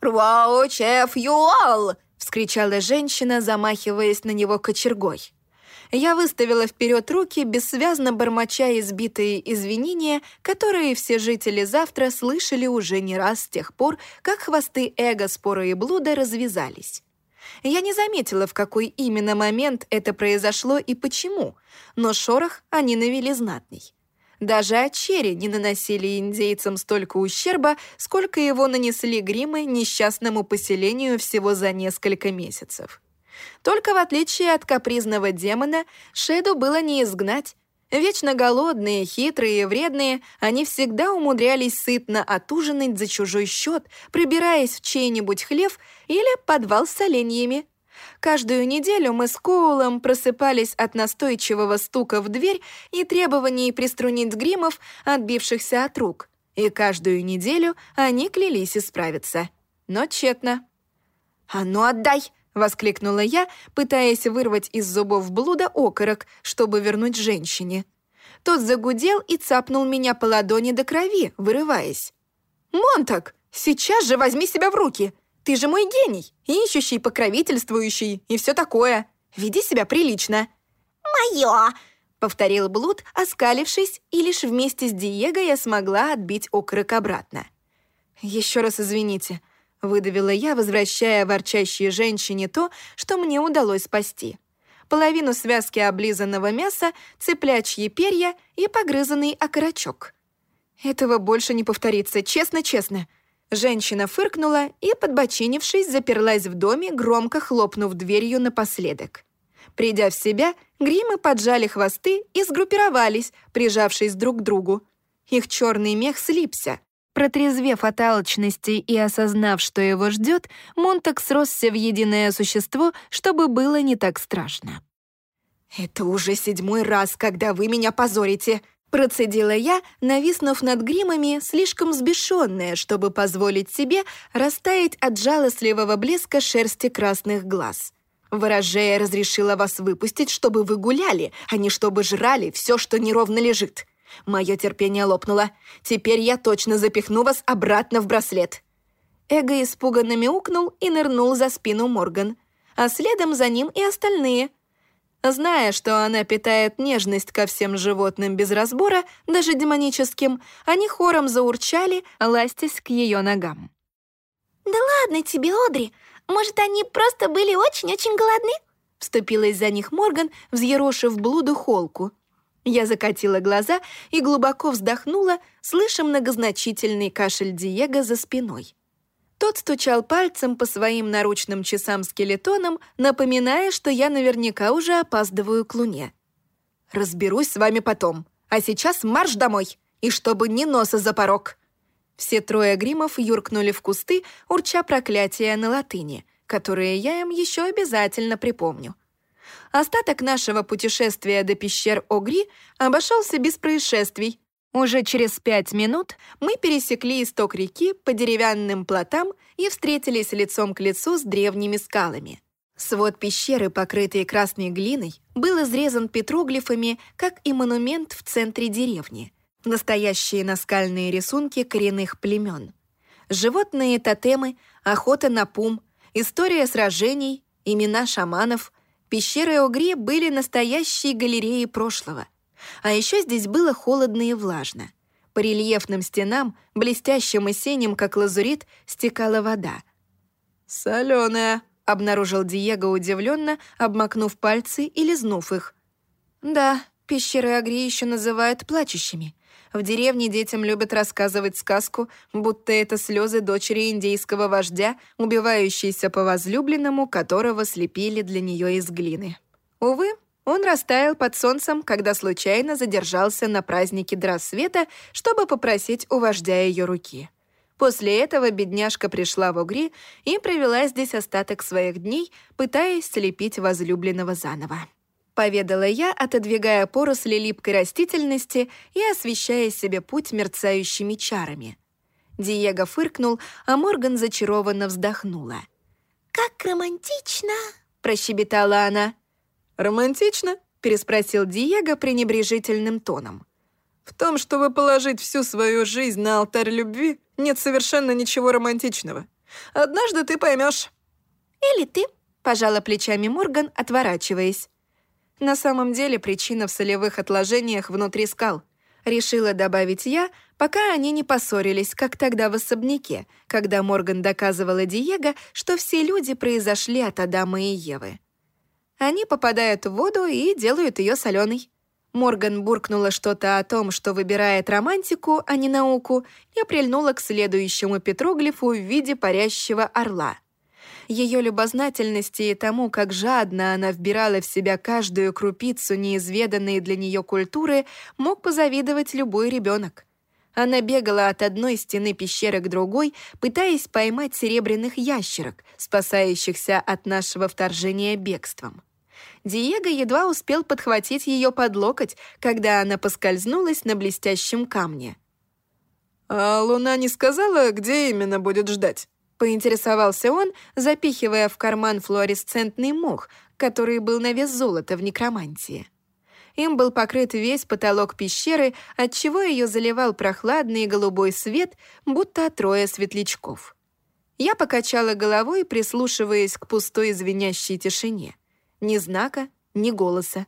«Вау, чеф, юал!» — вскричала женщина, замахиваясь на него кочергой. Я выставила вперед руки, бессвязно бормоча избитые извинения, которые все жители завтра слышали уже не раз с тех пор, как хвосты эго, спора и блуда развязались. Я не заметила, в какой именно момент это произошло и почему, но шорох они навели знатный. Даже очери не наносили индейцам столько ущерба, сколько его нанесли гримы несчастному поселению всего за несколько месяцев. Только в отличие от капризного демона, Шеду было не изгнать. Вечно голодные, хитрые и вредные, они всегда умудрялись сытно отужинать за чужой счет, прибираясь в чей-нибудь хлев или подвал с оленьями. Каждую неделю мы с Коулом просыпались от настойчивого стука в дверь и требований приструнить гримов, отбившихся от рук. И каждую неделю они клялись исправиться. Но тщетно. «А ну отдай!» — воскликнула я, пытаясь вырвать из зубов блуда окорок, чтобы вернуть женщине. Тот загудел и цапнул меня по ладони до крови, вырываясь. «Монтак, сейчас же возьми себя в руки! Ты же мой гений, ищущий, покровительствующий и все такое. Веди себя прилично». Мое! повторил Блуд, оскалившись, и лишь вместе с Диего я смогла отбить окорок обратно. «Еще раз извините», — выдавила я, возвращая ворчащей женщине то, что мне удалось спасти. Половину связки облизанного мяса, цыплячьи перья и погрызанный окорочок. «Этого больше не повторится, честно-честно», Женщина фыркнула и, подбочинившись, заперлась в доме, громко хлопнув дверью напоследок. Придя в себя, гримы поджали хвосты и сгруппировались, прижавшись друг к другу. Их черный мех слипся. Протрезвев от алчности и осознав, что его ждет, Монтак сросся в единое существо, чтобы было не так страшно. «Это уже седьмой раз, когда вы меня позорите!» Процедила я, нависнув над гримами, слишком взбешенная, чтобы позволить себе растаять от жалостливого блеска шерсти красных глаз. Ворожея разрешила вас выпустить, чтобы вы гуляли, а не чтобы жрали все, что неровно лежит. Мое терпение лопнуло. Теперь я точно запихну вас обратно в браслет. Эго испуганно мяукнул и нырнул за спину Морган, а следом за ним и остальные — Зная, что она питает нежность ко всем животным без разбора, даже демоническим, они хором заурчали, ластясь к ее ногам. «Да ладно тебе, Одри! Может, они просто были очень-очень голодны?» Вступилась за них Морган, взъерошив блуду холку. Я закатила глаза и глубоко вздохнула, слыша многозначительный кашель Диего за спиной. Тот стучал пальцем по своим наручным часам-скелетонам, напоминая, что я наверняка уже опаздываю к луне. «Разберусь с вами потом. А сейчас марш домой, и чтобы ни носа за порог!» Все трое гримов юркнули в кусты, урча проклятия на латыни, которые я им еще обязательно припомню. Остаток нашего путешествия до пещер Огри обошелся без происшествий, уже через пять минут мы пересекли исток реки по деревянным плотам и встретились лицом к лицу с древними скалами. Свод пещеры, покрытый красной глиной, был изрезан петроглифами, как и монумент в центре деревни. Настоящие наскальные рисунки коренных племен. Животные тотемы, охота на пум, история сражений, имена шаманов. Пещеры Огри были настоящей галереей прошлого. А еще здесь было холодно и влажно. По рельефным стенам, блестящим и синим, как лазурит, стекала вода. «Соленая», — обнаружил Диего удивленно, обмакнув пальцы и лизнув их. «Да, пещеры Агри еще называют плачущими. В деревне детям любят рассказывать сказку, будто это слезы дочери индейского вождя, убивающейся по возлюбленному, которого слепили для нее из глины. Увы, он растаял под солнцем, когда случайно задержался на празднике Драссвета, чтобы попросить у вождя ее руки. После этого бедняжка пришла в Угри и провела здесь остаток своих дней, пытаясь слепить возлюбленного заново. Поведала я, отодвигая поросли липкой растительности и освещая себе путь мерцающими чарами. Диего фыркнул, а Морган зачарованно вздохнула. «Как романтично!» — прощебетала она. «Романтично?» — переспросил Диего пренебрежительным тоном. «В том, чтобы положить всю свою жизнь на алтарь любви, нет совершенно ничего романтичного. Однажды ты поймешь. «Или ты», — пожала плечами Морган, отворачиваясь. На самом деле причина в солевых отложениях внутри скал. Решила добавить я, пока они не поссорились, как тогда в особняке, когда Морган доказывала Диего, что все люди произошли от Адама и Евы. Они попадают в воду и делают ее соленой. Морган буркнула что-то о том, что выбирает романтику, а не науку, и прильнула к следующему петроглифу в виде парящего орла. Ее любознательности и тому, как жадно она вбирала в себя каждую крупицу неизведанной для нее культуры, мог позавидовать любой ребенок. Она бегала от одной стены пещеры к другой, пытаясь поймать серебряных ящерок, спасающихся от нашего вторжения бегством. Диего едва успел подхватить ее под локоть, когда она поскользнулась на блестящем камне. «А Луна не сказала, где именно будет ждать?» — поинтересовался он, запихивая в карман флуоресцентный мох, который был на вес золота в некромантии. Им был покрыт весь потолок пещеры, отчего ее заливал прохладный голубой свет, будто от роя светлячков. Я покачала головой, прислушиваясь к пустой звенящей тишине. Ни знака, ни голоса.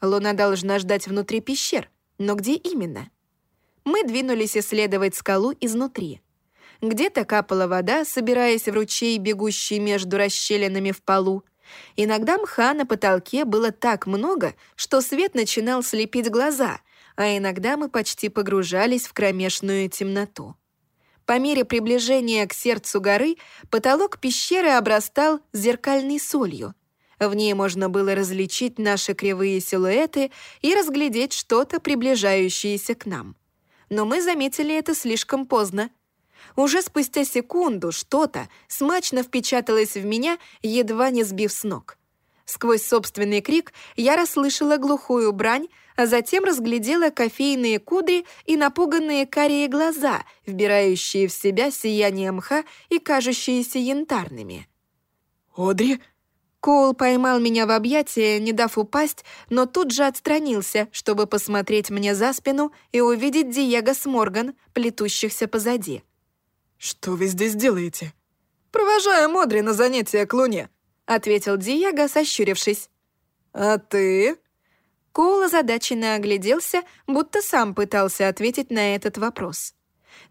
Луна должна ждать внутри пещер, но где именно? Мы двинулись исследовать скалу изнутри. Где-то капала вода, собираясь в ручей, бегущий между расщелинами в полу, Иногда мха на потолке было так много, что свет начинал слепить глаза, а иногда мы почти погружались в кромешную темноту. По мере приближения к сердцу горы потолок пещеры обрастал зеркальной солью. В ней можно было различить наши кривые силуэты и разглядеть что-то, приближающееся к нам. Но мы заметили это слишком поздно — уже спустя секунду что-то смачно впечаталось в меня, едва не сбив с ног. Сквозь собственный крик я расслышала глухую брань, а затем разглядела кофейные кудри и напуганные карие глаза, вбирающие в себя сияние мха и кажущиеся янтарными. «Одри?» Коул поймал меня в объятия, не дав упасть, но тут же отстранился, чтобы посмотреть мне за спину и увидеть Диего с Морган, плетущихся позади. «Что вы здесь делаете?» «Провожаю Модри на занятия к Луне», — ответил Диего, сощурившись. «А ты?» Коул озадаченно огляделся, будто сам пытался ответить на этот вопрос.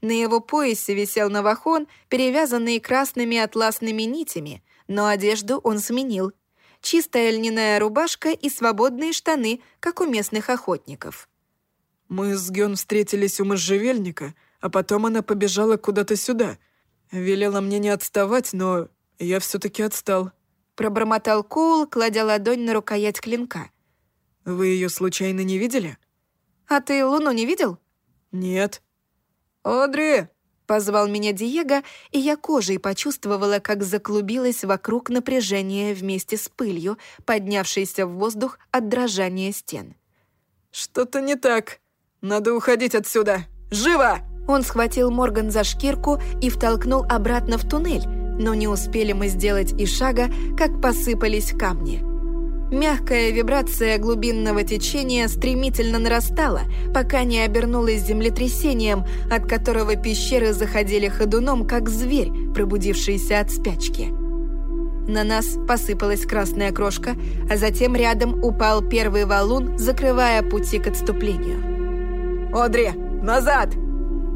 На его поясе висел навахон, перевязанный красными атласными нитями, но одежду он сменил. Чистая льняная рубашка и свободные штаны, как у местных охотников. «Мы с Гён встретились у можжевельника», а потом она побежала куда-то сюда. Велела мне не отставать, но я все-таки отстал». Пробормотал Коул, кладя ладонь на рукоять клинка. «Вы ее случайно не видели?» «А ты Луну не видел?» «Нет». «Одри!» — позвал меня Диего, и я кожей почувствовала, как заклубилось вокруг напряжение вместе с пылью, поднявшейся в воздух от дрожания стен. «Что-то не так. Надо уходить отсюда. Живо!» Он схватил Морган за шкирку и втолкнул обратно в туннель, но не успели мы сделать и шага, как посыпались камни. Мягкая вибрация глубинного течения стремительно нарастала, пока не обернулась землетрясением, от которого пещеры заходили ходуном, как зверь, пробудившийся от спячки. На нас посыпалась красная крошка, а затем рядом упал первый валун, закрывая пути к отступлению. «Одри, назад!»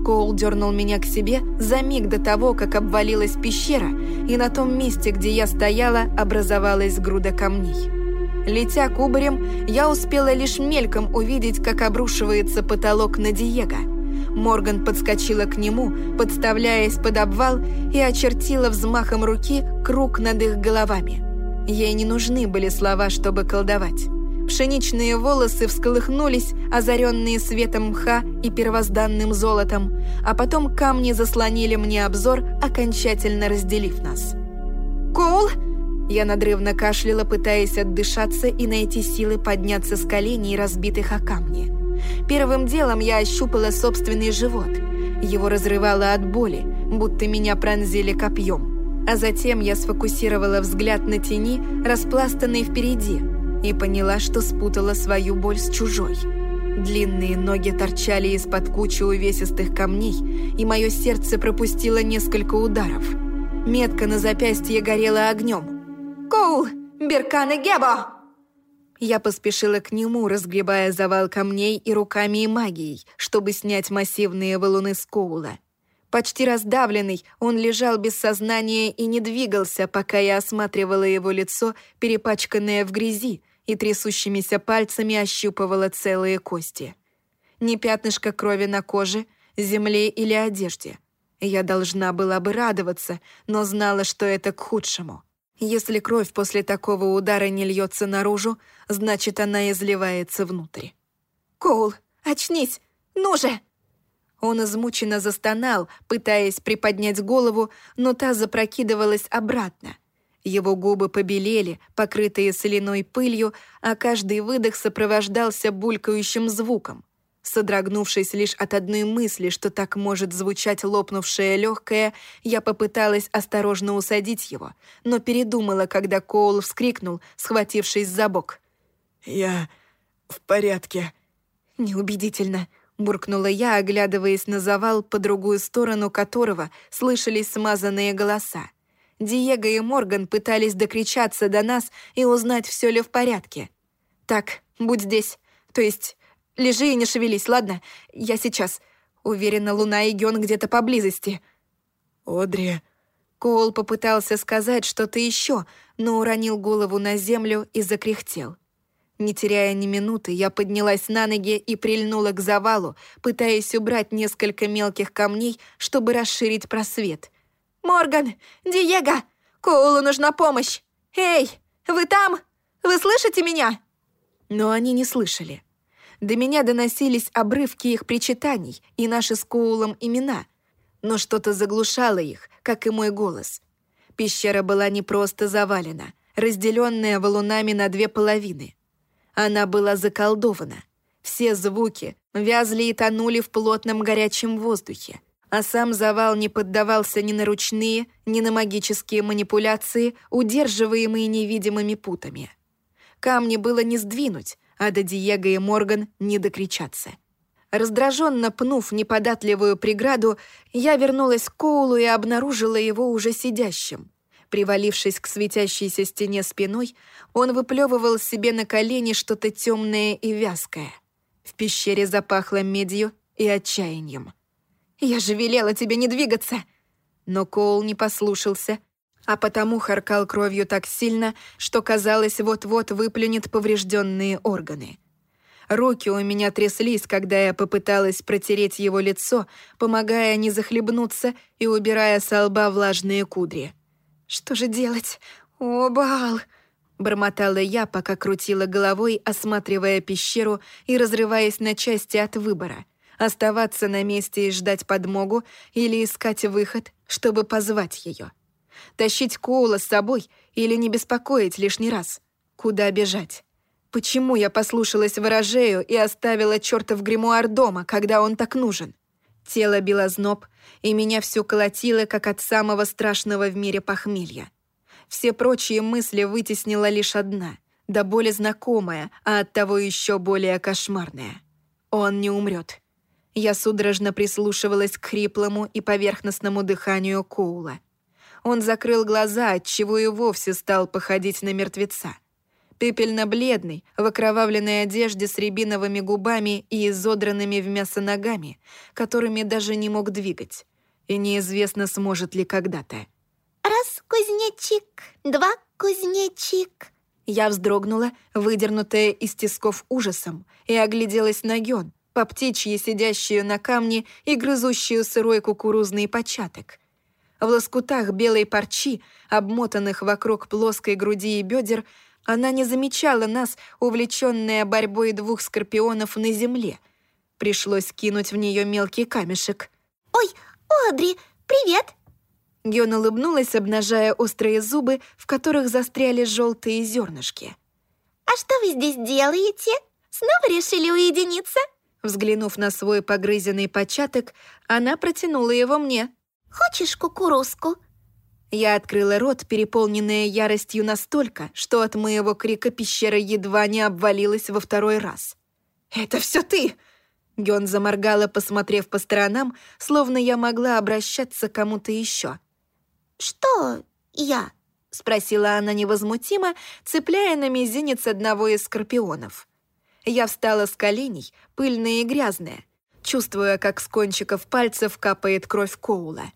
Коул дернул меня к себе за миг до того, как обвалилась пещера, и на том месте, где я стояла, образовалась груда камней. Летя кубарем, я успела лишь мельком увидеть, как обрушивается потолок на Диего. Морган подскочила к нему, подставляясь под обвал, и очертила взмахом руки круг над их головами. Ей не нужны были слова, чтобы колдовать. Пшеничные волосы всколыхнулись, озаренные светом мха и первозданным золотом, а потом камни заслонили мне обзор, окончательно разделив нас. «Коул!» Я надрывно кашляла, пытаясь отдышаться и найти силы подняться с коленей, разбитых о камни. Первым делом я ощупала собственный живот. Его разрывало от боли, будто меня пронзили копьем. А затем я сфокусировала взгляд на тени, распластанной впереди — и поняла, что спутала свою боль с чужой. Длинные ноги торчали из-под кучи увесистых камней, и мое сердце пропустило несколько ударов. Метка на запястье горела огнем. «Коул! Беркан и Гебо!» Я поспешила к нему, разгребая завал камней и руками и магией, чтобы снять массивные валуны с Коула. Почти раздавленный, он лежал без сознания и не двигался, пока я осматривала его лицо, перепачканное в грязи, и трясущимися пальцами ощупывала целые кости. Ни пятнышка крови на коже, земле или одежде. Я должна была бы радоваться, но знала, что это к худшему. Если кровь после такого удара не льется наружу, значит, она изливается внутрь. «Коул, очнись! Ну же!» Он измученно застонал, пытаясь приподнять голову, но та запрокидывалась обратно. Его губы побелели, покрытые соляной пылью, а каждый выдох сопровождался булькающим звуком. Содрогнувшись лишь от одной мысли, что так может звучать лопнувшее легкое, я попыталась осторожно усадить его, но передумала, когда Коул вскрикнул, схватившись за бок. «Я в порядке». «Неубедительно», — буркнула я, оглядываясь на завал, по другую сторону которого слышались смазанные голоса. Диего и Морган пытались докричаться до нас и узнать, все ли в порядке. «Так, будь здесь. То есть, лежи и не шевелись, ладно? Я сейчас. Уверена, Луна и Гён где-то поблизости». «Одри...» Коул попытался сказать что-то еще, но уронил голову на землю и закряхтел. Не теряя ни минуты, я поднялась на ноги и прильнула к завалу, пытаясь убрать несколько мелких камней, чтобы расширить просвет. «Морган! Диего! Коулу нужна помощь! Эй, вы там? Вы слышите меня?» Но они не слышали. До меня доносились обрывки их причитаний и наши с Коулом имена, но что-то заглушало их, как и мой голос. Пещера была не просто завалена, разделенная валунами на две половины. Она была заколдована. Все звуки вязли и тонули в плотном горячем воздухе а сам завал не поддавался ни на ручные, ни на магические манипуляции, удерживаемые невидимыми путами. Камни было не сдвинуть, а до Диего и Морган не докричаться. Раздраженно пнув неподатливую преграду, я вернулась к Коулу и обнаружила его уже сидящим. Привалившись к светящейся стене спиной, он выплевывал себе на колени что-то темное и вязкое. В пещере запахло медью и отчаянием. Я же велела тебе не двигаться!» Но Коул не послушался, а потому харкал кровью так сильно, что казалось, вот-вот выплюнет поврежденные органы. Руки у меня тряслись, когда я попыталась протереть его лицо, помогая не захлебнуться и убирая со лба влажные кудри. «Что же делать? О, Баал!» Бормотала я, пока крутила головой, осматривая пещеру и разрываясь на части от выбора — Оставаться на месте и ждать подмогу или искать выход, чтобы позвать ее. Тащить Коула с собой или не беспокоить лишний раз. Куда бежать? Почему я послушалась ворожею и оставила чертов гримуар дома, когда он так нужен? Тело било зноб, и меня все колотило, как от самого страшного в мире похмелья. Все прочие мысли вытеснила лишь одна, да более знакомая, а оттого еще более кошмарная. Он не умрет. Я судорожно прислушивалась к хриплому и поверхностному дыханию Коула. Он закрыл глаза, отчего и вовсе стал походить на мертвеца. Пепельно-бледный, в окровавленной одежде с рябиновыми губами и изодранными в мясо ногами, которыми даже не мог двигать. И неизвестно, сможет ли когда-то. «Раз кузнечик, два кузнечик». Я вздрогнула, выдернутая из тисков ужасом, и огляделась на Гён, по птичьи сидящую на камне и грызущую сырой кукурузный початок. В лоскутах белой парчи, обмотанных вокруг плоской груди и бедер, она не замечала нас, увлеченная борьбой двух скорпионов на земле. Пришлось кинуть в нее мелкий камешек. «Ой, Одри, привет!» Гён улыбнулась, обнажая острые зубы, в которых застряли желтые зернышки. «А что вы здесь делаете? Снова решили уединиться?» Взглянув на свой погрызенный початок, она протянула его мне. «Хочешь кукурузку?» Я открыла рот, переполненная яростью настолько, что от моего крика пещера едва не обвалилась во второй раз. «Это все ты!» Гён заморгала, посмотрев по сторонам, словно я могла обращаться к кому-то еще. «Что я?» — спросила она невозмутимо, цепляя на мизинец одного из скорпионов. Я встала с коленей, пыльная и грязная, чувствуя, как с кончиков пальцев капает кровь Коула.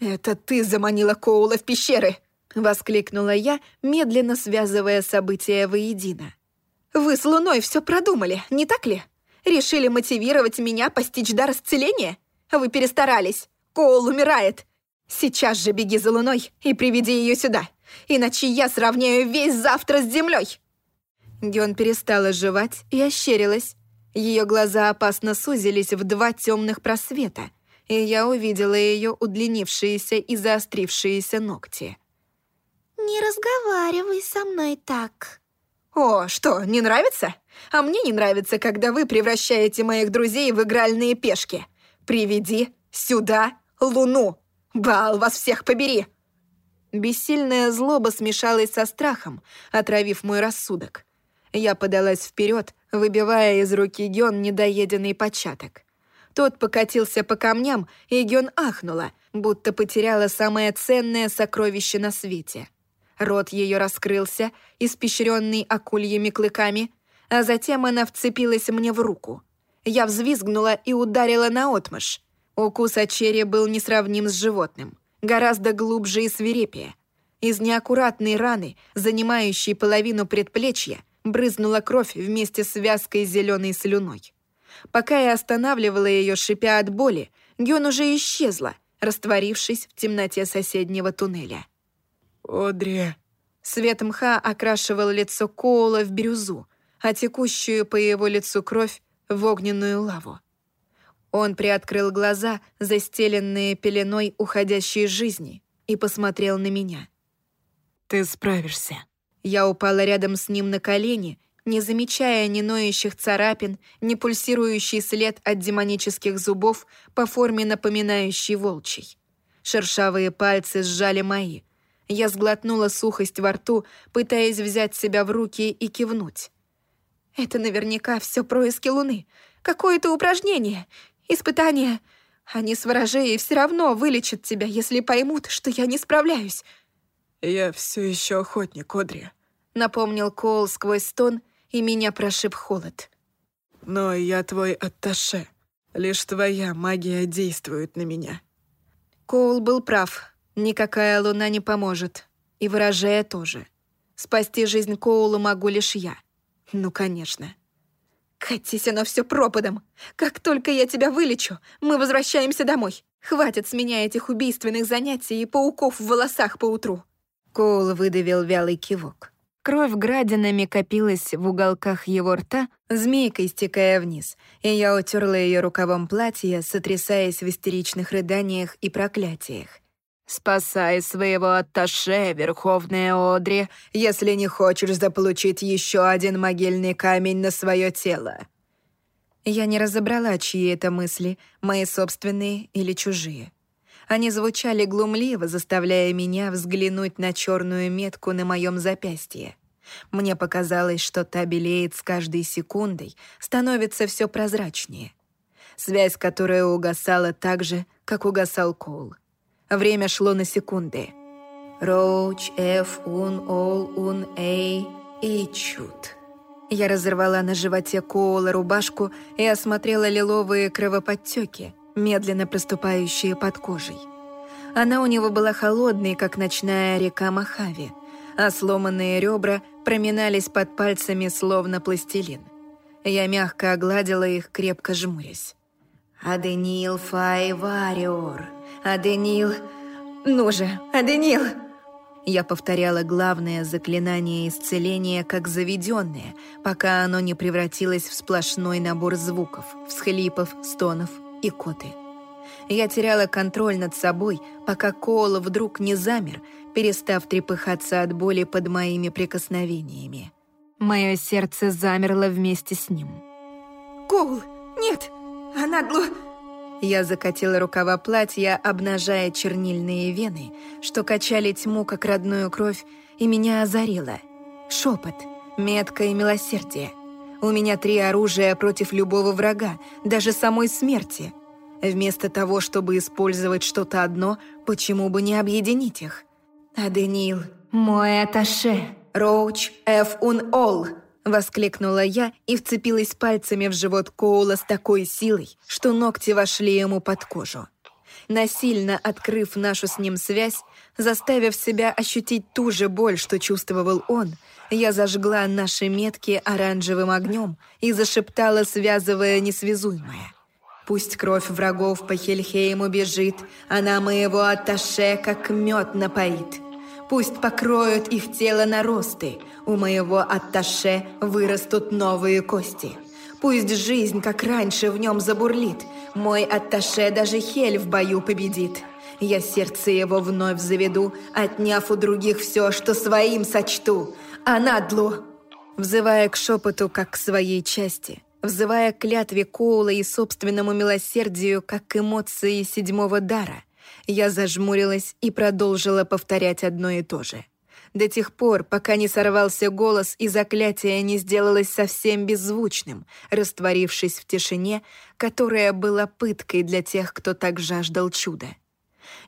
«Это ты заманила Коула в пещеры!» — воскликнула я, медленно связывая события воедино. «Вы с Луной все продумали, не так ли? Решили мотивировать меня постичь дар исцеления? Вы перестарались. Коул умирает. Сейчас же беги за Луной и приведи ее сюда, иначе я сравняю весь завтра с землей!» Гён перестала жевать и ощерилась. Ее глаза опасно сузились в два темных просвета, и я увидела ее удлинившиеся и заострившиеся ногти. «Не разговаривай со мной так». «О, что, не нравится? А мне не нравится, когда вы превращаете моих друзей в игральные пешки. Приведи сюда луну. Бал, вас всех побери!» Бессильная злоба смешалась со страхом, отравив мой рассудок. Я подалась вперед, выбивая из руки Гён недоеденный початок. Тот покатился по камням, и Гён ахнула, будто потеряла самое ценное сокровище на свете. Рот ее раскрылся, испещренный акульями клыками, а затем она вцепилась мне в руку. Я взвизгнула и ударила наотмашь. Укус Ачери был несравним с животным гораздо глубже и свирепее. Из неаккуратной раны, занимающей половину предплечья, брызнула кровь вместе с вязкой зеленой слюной. Пока я останавливала ее, шипя от боли, Гён уже исчезла, растворившись в темноте соседнего туннеля. «Одри...» Свет мха окрашивал лицо Коула в бирюзу, а текущую по его лицу кровь — в огненную лаву. Он приоткрыл глаза, застеленные пеленой уходящей жизни, и посмотрел на меня. «Ты справишься». Я упала рядом с ним на колени, не замечая ни ноющих царапин, ни пульсирующий след от демонических зубов по форме напоминающий волчий. Шершавые пальцы сжали мои. Я сглотнула сухость во рту, пытаясь взять себя в руки и кивнуть. «Это наверняка все происки Луны. Какое-то упражнение. Испытания. Они с ворожеей все равно вылечат тебя, если поймут, что я не справляюсь». «Я все еще охотник, Одри», — напомнил Коул сквозь стон, и меня прошиб холод. «Но я твой атташе. Лишь твоя магия действует на меня». Коул был прав. Никакая луна не поможет. И ворожея тоже. Спасти жизнь Коула могу лишь я. Ну, конечно. «Катись оно все пропадом! Как только я тебя вылечу, мы возвращаемся домой. Хватит с меня этих убийственных занятий и пауков в волосах поутру!» Коул выдавил вялый кивок. Кровь градинами копилась в уголках его рта, змейкой стекая вниз, и я утерла ее рукавом платья, сотрясаясь в истеричных рыданиях и проклятиях. «Спасай своего атташе, Верховная Одри, если не хочешь заполучить еще один могильный камень на свое тело». Я не разобрала, чьи это мысли, мои собственные или чужие. Они звучали глумливо, заставляя меня взглянуть на черную метку на моем запястье. Мне показалось, что та белеет с каждой секундой, становится все прозрачнее. Связь, которая угасала так же, как угасал Коул. Время шло на секунды. Роуч, Ф, Ун, Ол, Ун, Эй и Чуд. Я разорвала на животе Коула рубашку и осмотрела лиловые кровоподтеки, медленно проступающие под кожей. Она у него была холодной, как ночная река Махави, а сломанные ребра проминались под пальцами, словно пластилин. Я мягко огладила их, крепко жмурясь. «Аденил Фай Вариор», «Аденил! Ну же, Аденил!» Я повторяла главное заклинание исцеления как заведенное, пока оно не превратилось в сплошной набор звуков, всхлипов, стонов и коты. Я теряла контроль над собой, пока Коул вдруг не замер, перестав трепыхаться от боли под моими прикосновениями. Мое сердце замерло вместе с ним. «Коул, нет! Она глу...» Я закатила рукава платья, обнажая чернильные вены, что качали тьму, как родную кровь, и меня озарило. Шепот, метка и милосердие. У меня три оружия против любого врага, даже самой смерти. Вместо того, чтобы использовать что-то одно, почему бы не объединить их? Аденил, мой аташе, Роуч, Эф ун Ол — Воскликнула я и вцепилась пальцами в живот Коула с такой силой, что ногти вошли ему под кожу. Насильно открыв нашу с ним связь, заставив себя ощутить ту же боль, что чувствовал он, я зажгла наши метки оранжевым огнем и зашептала, связывая несвязуемое. «Пусть кровь врагов по Хельхейму бежит, она моего атташе как мед напоит». Пусть покроют их тело наросты, у моего атташе вырастут новые кости. Пусть жизнь, как раньше, в нем забурлит. Мой атташе даже Хель в бою победит. Я сердце его вновь заведу, отняв у других все, что своим сочту. А надлу, взывая к шепоту, как к своей части, взывая к клятве Коула и собственному милосердию, как к эмоции седьмого дара, я зажмурилась и продолжила повторять одно и то же. До тех пор, пока не сорвался голос и заклятие не сделалось совсем беззвучным, растворившись в тишине, которая была пыткой для тех, кто так жаждал чуда.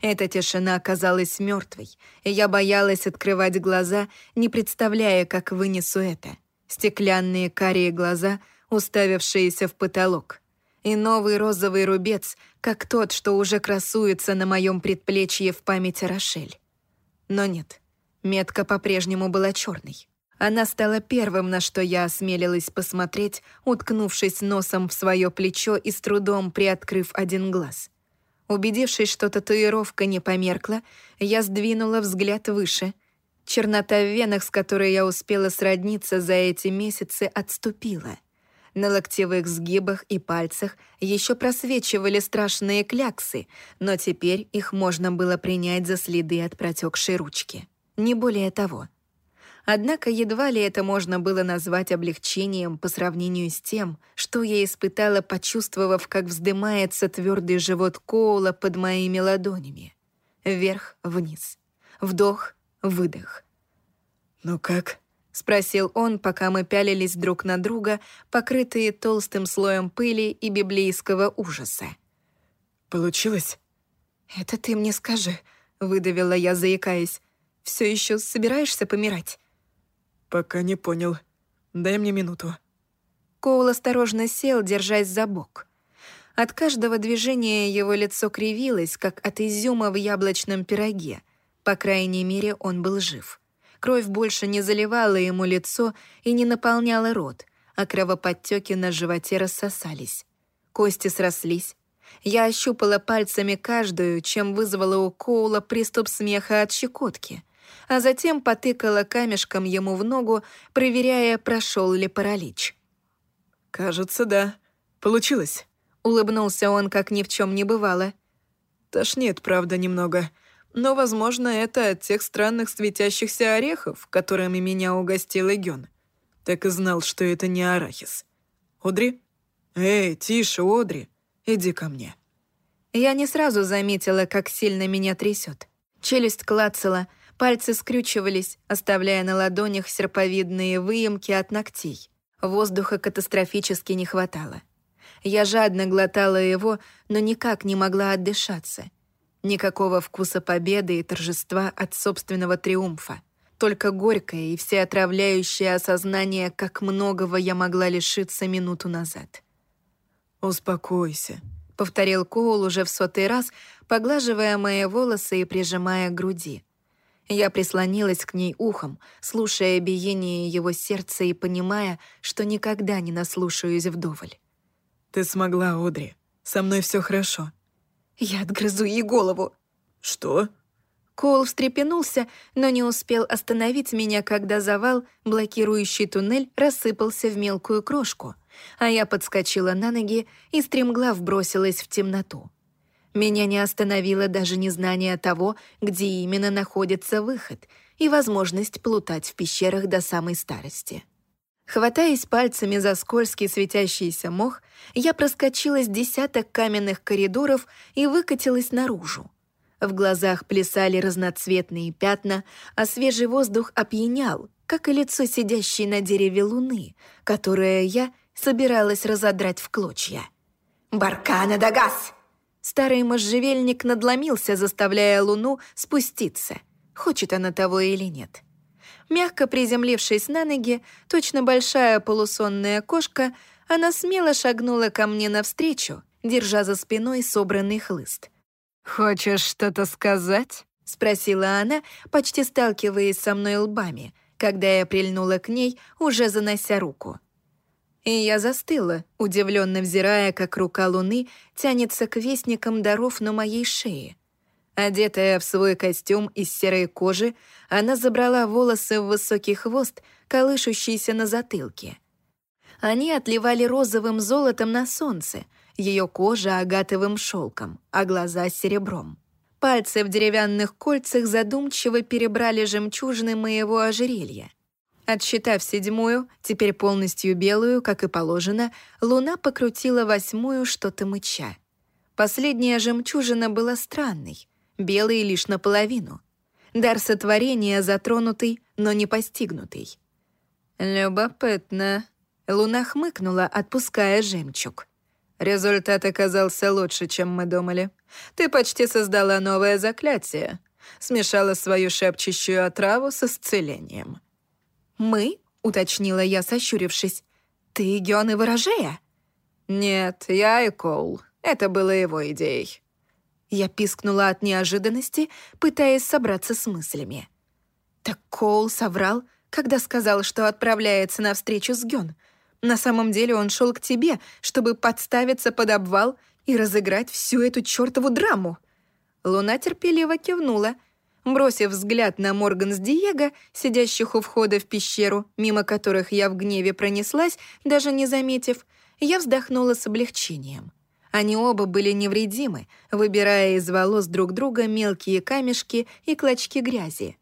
Эта тишина казалась мертвой, и я боялась открывать глаза, не представляя, как вынесу это. Стеклянные карие глаза, уставившиеся в потолок. И новый розовый рубец, как тот, что уже красуется на моем предплечье в памяти Рошель. Но нет, Метка по-прежнему была черной. Она стала первым, на что я осмелилась посмотреть, уткнувшись носом в свое плечо и с трудом приоткрыв один глаз. Убедившись, что татуировка не померкла, я сдвинула взгляд выше. Чернота в венах, с которой я успела сродниться за эти месяцы, отступила. На локтевых сгибах и пальцах еще просвечивали страшные кляксы, но теперь их можно было принять за следы от протекшей ручки не более того. Однако едва ли это можно было назвать облегчением по сравнению с тем, что я испытала, почувствовав, как вздымается твердый живот Коула под моими ладонями. Вверх-вниз. Вдох, выдох. «Ну как?» — спросил он, пока мы пялились друг на друга, покрытые толстым слоем пыли и библейского ужаса. «Получилось?» «Это ты мне скажи», — выдавила я, заикаясь. Все еще собираешься помирать?» «Пока не понял. Дай мне минуту». Коул осторожно сел, держась за бок. От каждого движения его лицо кривилось, как от изюма в яблочном пироге. По крайней мере, он был жив. Кровь больше не заливала ему лицо и не наполняла рот, а кровоподтеки на животе рассосались. Кости срослись, я ощупала пальцами каждую, чем вызвала у Коула приступ смеха от щекотки а затем потыкала камешком ему в ногу, проверяя, прошел ли паралич. «Кажется, да. Получилось», — улыбнулся он, как ни в чем не бывало. «Тошнит, правда, немного. Но, возможно, это от тех странных светящихся орехов, которыми меня угостил Эгён. Так и знал, что это не арахис. Одри? Эй, тише, Одри, иди ко мне». Я не сразу заметила, как сильно меня трясет. Челюсть клацала — Пальцы скрючивались, оставляя на ладонях серповидные выемки от ногтей. Воздуха катастрофически не хватало. Я жадно глотала его, но никак не могла отдышаться. Никакого вкуса победы и торжества от собственного триумфа. Только горькое и всеотравляющее осознание, как многого я могла лишиться минуту назад. «Успокойся», — повторил Коул уже в сотый раз, поглаживая мои волосы и прижимая к груди. Я прислонилась к ней ухом, слушая биение его сердца и понимая, что никогда не наслушаюсь вдоволь. «Ты смогла, Одри. Со мной все хорошо». «Я отгрызу ей голову». «Что?» Коул встрепенулся, но не успел остановить меня, когда завал, блокирующий туннель, рассыпался в мелкую крошку, а я подскочила на ноги и стремглав бросилась в темноту. Меня не остановило даже незнание того, где именно находится выход, и возможность плутать в пещерах до самой старости. Хватаясь пальцами за скользкий светящийся мох, я проскочила с десяток каменных коридоров и выкатилась наружу. В глазах плясали разноцветные пятна, а свежий воздух опьянял, как и лицо сидящей на дереве луны, которое я собиралась разодрать в клочья. «Баркана Дагас!» Старый можжевельник надломился, заставляя Луну спуститься, хочет она того или нет. Мягко приземлившись на ноги, точно большая полусонная кошка, она смело шагнула ко мне навстречу, держа за спиной собранный хлыст. «Хочешь что-то сказать?» — спросила она, почти сталкиваясь со мной лбами, когда я прильнула к ней, уже занося руку. И я застыла, удивленно взирая, как рука Луны тянется к вестникам даров на моей шее. Одетая в свой костюм из серой кожи, она забрала волосы в высокий хвост, колышущийся на затылке. Они отливали розовым золотом на солнце, ее кожа агатовым шелком, а глаза серебром. Пальцы в деревянных кольцах задумчиво перебрали жемчужины моего ожерелья. Отсчитав седьмую, теперь полностью белую, как и положено, луна покрутила восьмую что-то мыча. Последняя жемчужина была странной, белой лишь наполовину. Дар сотворения затронутый, но не постигнутый. «Любопытно», Луна хмыкнула, отпуская жемчуг. Результат оказался лучше, чем мы думали. Ты почти создала новое заклятие. Смешала свою шепчущую отраву с исцелением. «Мы?» — уточнила я, сощурившись. «Ты Гён и Ворожея?» «Нет, я и Коул. Это было его идеей». Я пискнула от неожиданности, пытаясь собраться с мыслями. Так Коул соврал, когда сказал, что отправляется на встречу с Гён — на самом деле он шел к тебе, чтобы подставиться под обвал и разыграть всю эту чертову драму. Луна терпеливо кивнула. Бросив взгляд на Морган с Диего, сидящих у входа в пещеру, мимо которых я в гневе пронеслась, даже не заметив, я вздохнула с облегчением. Они оба были невредимы, выбирая из волос друг друга мелкие камешки и клочки грязи.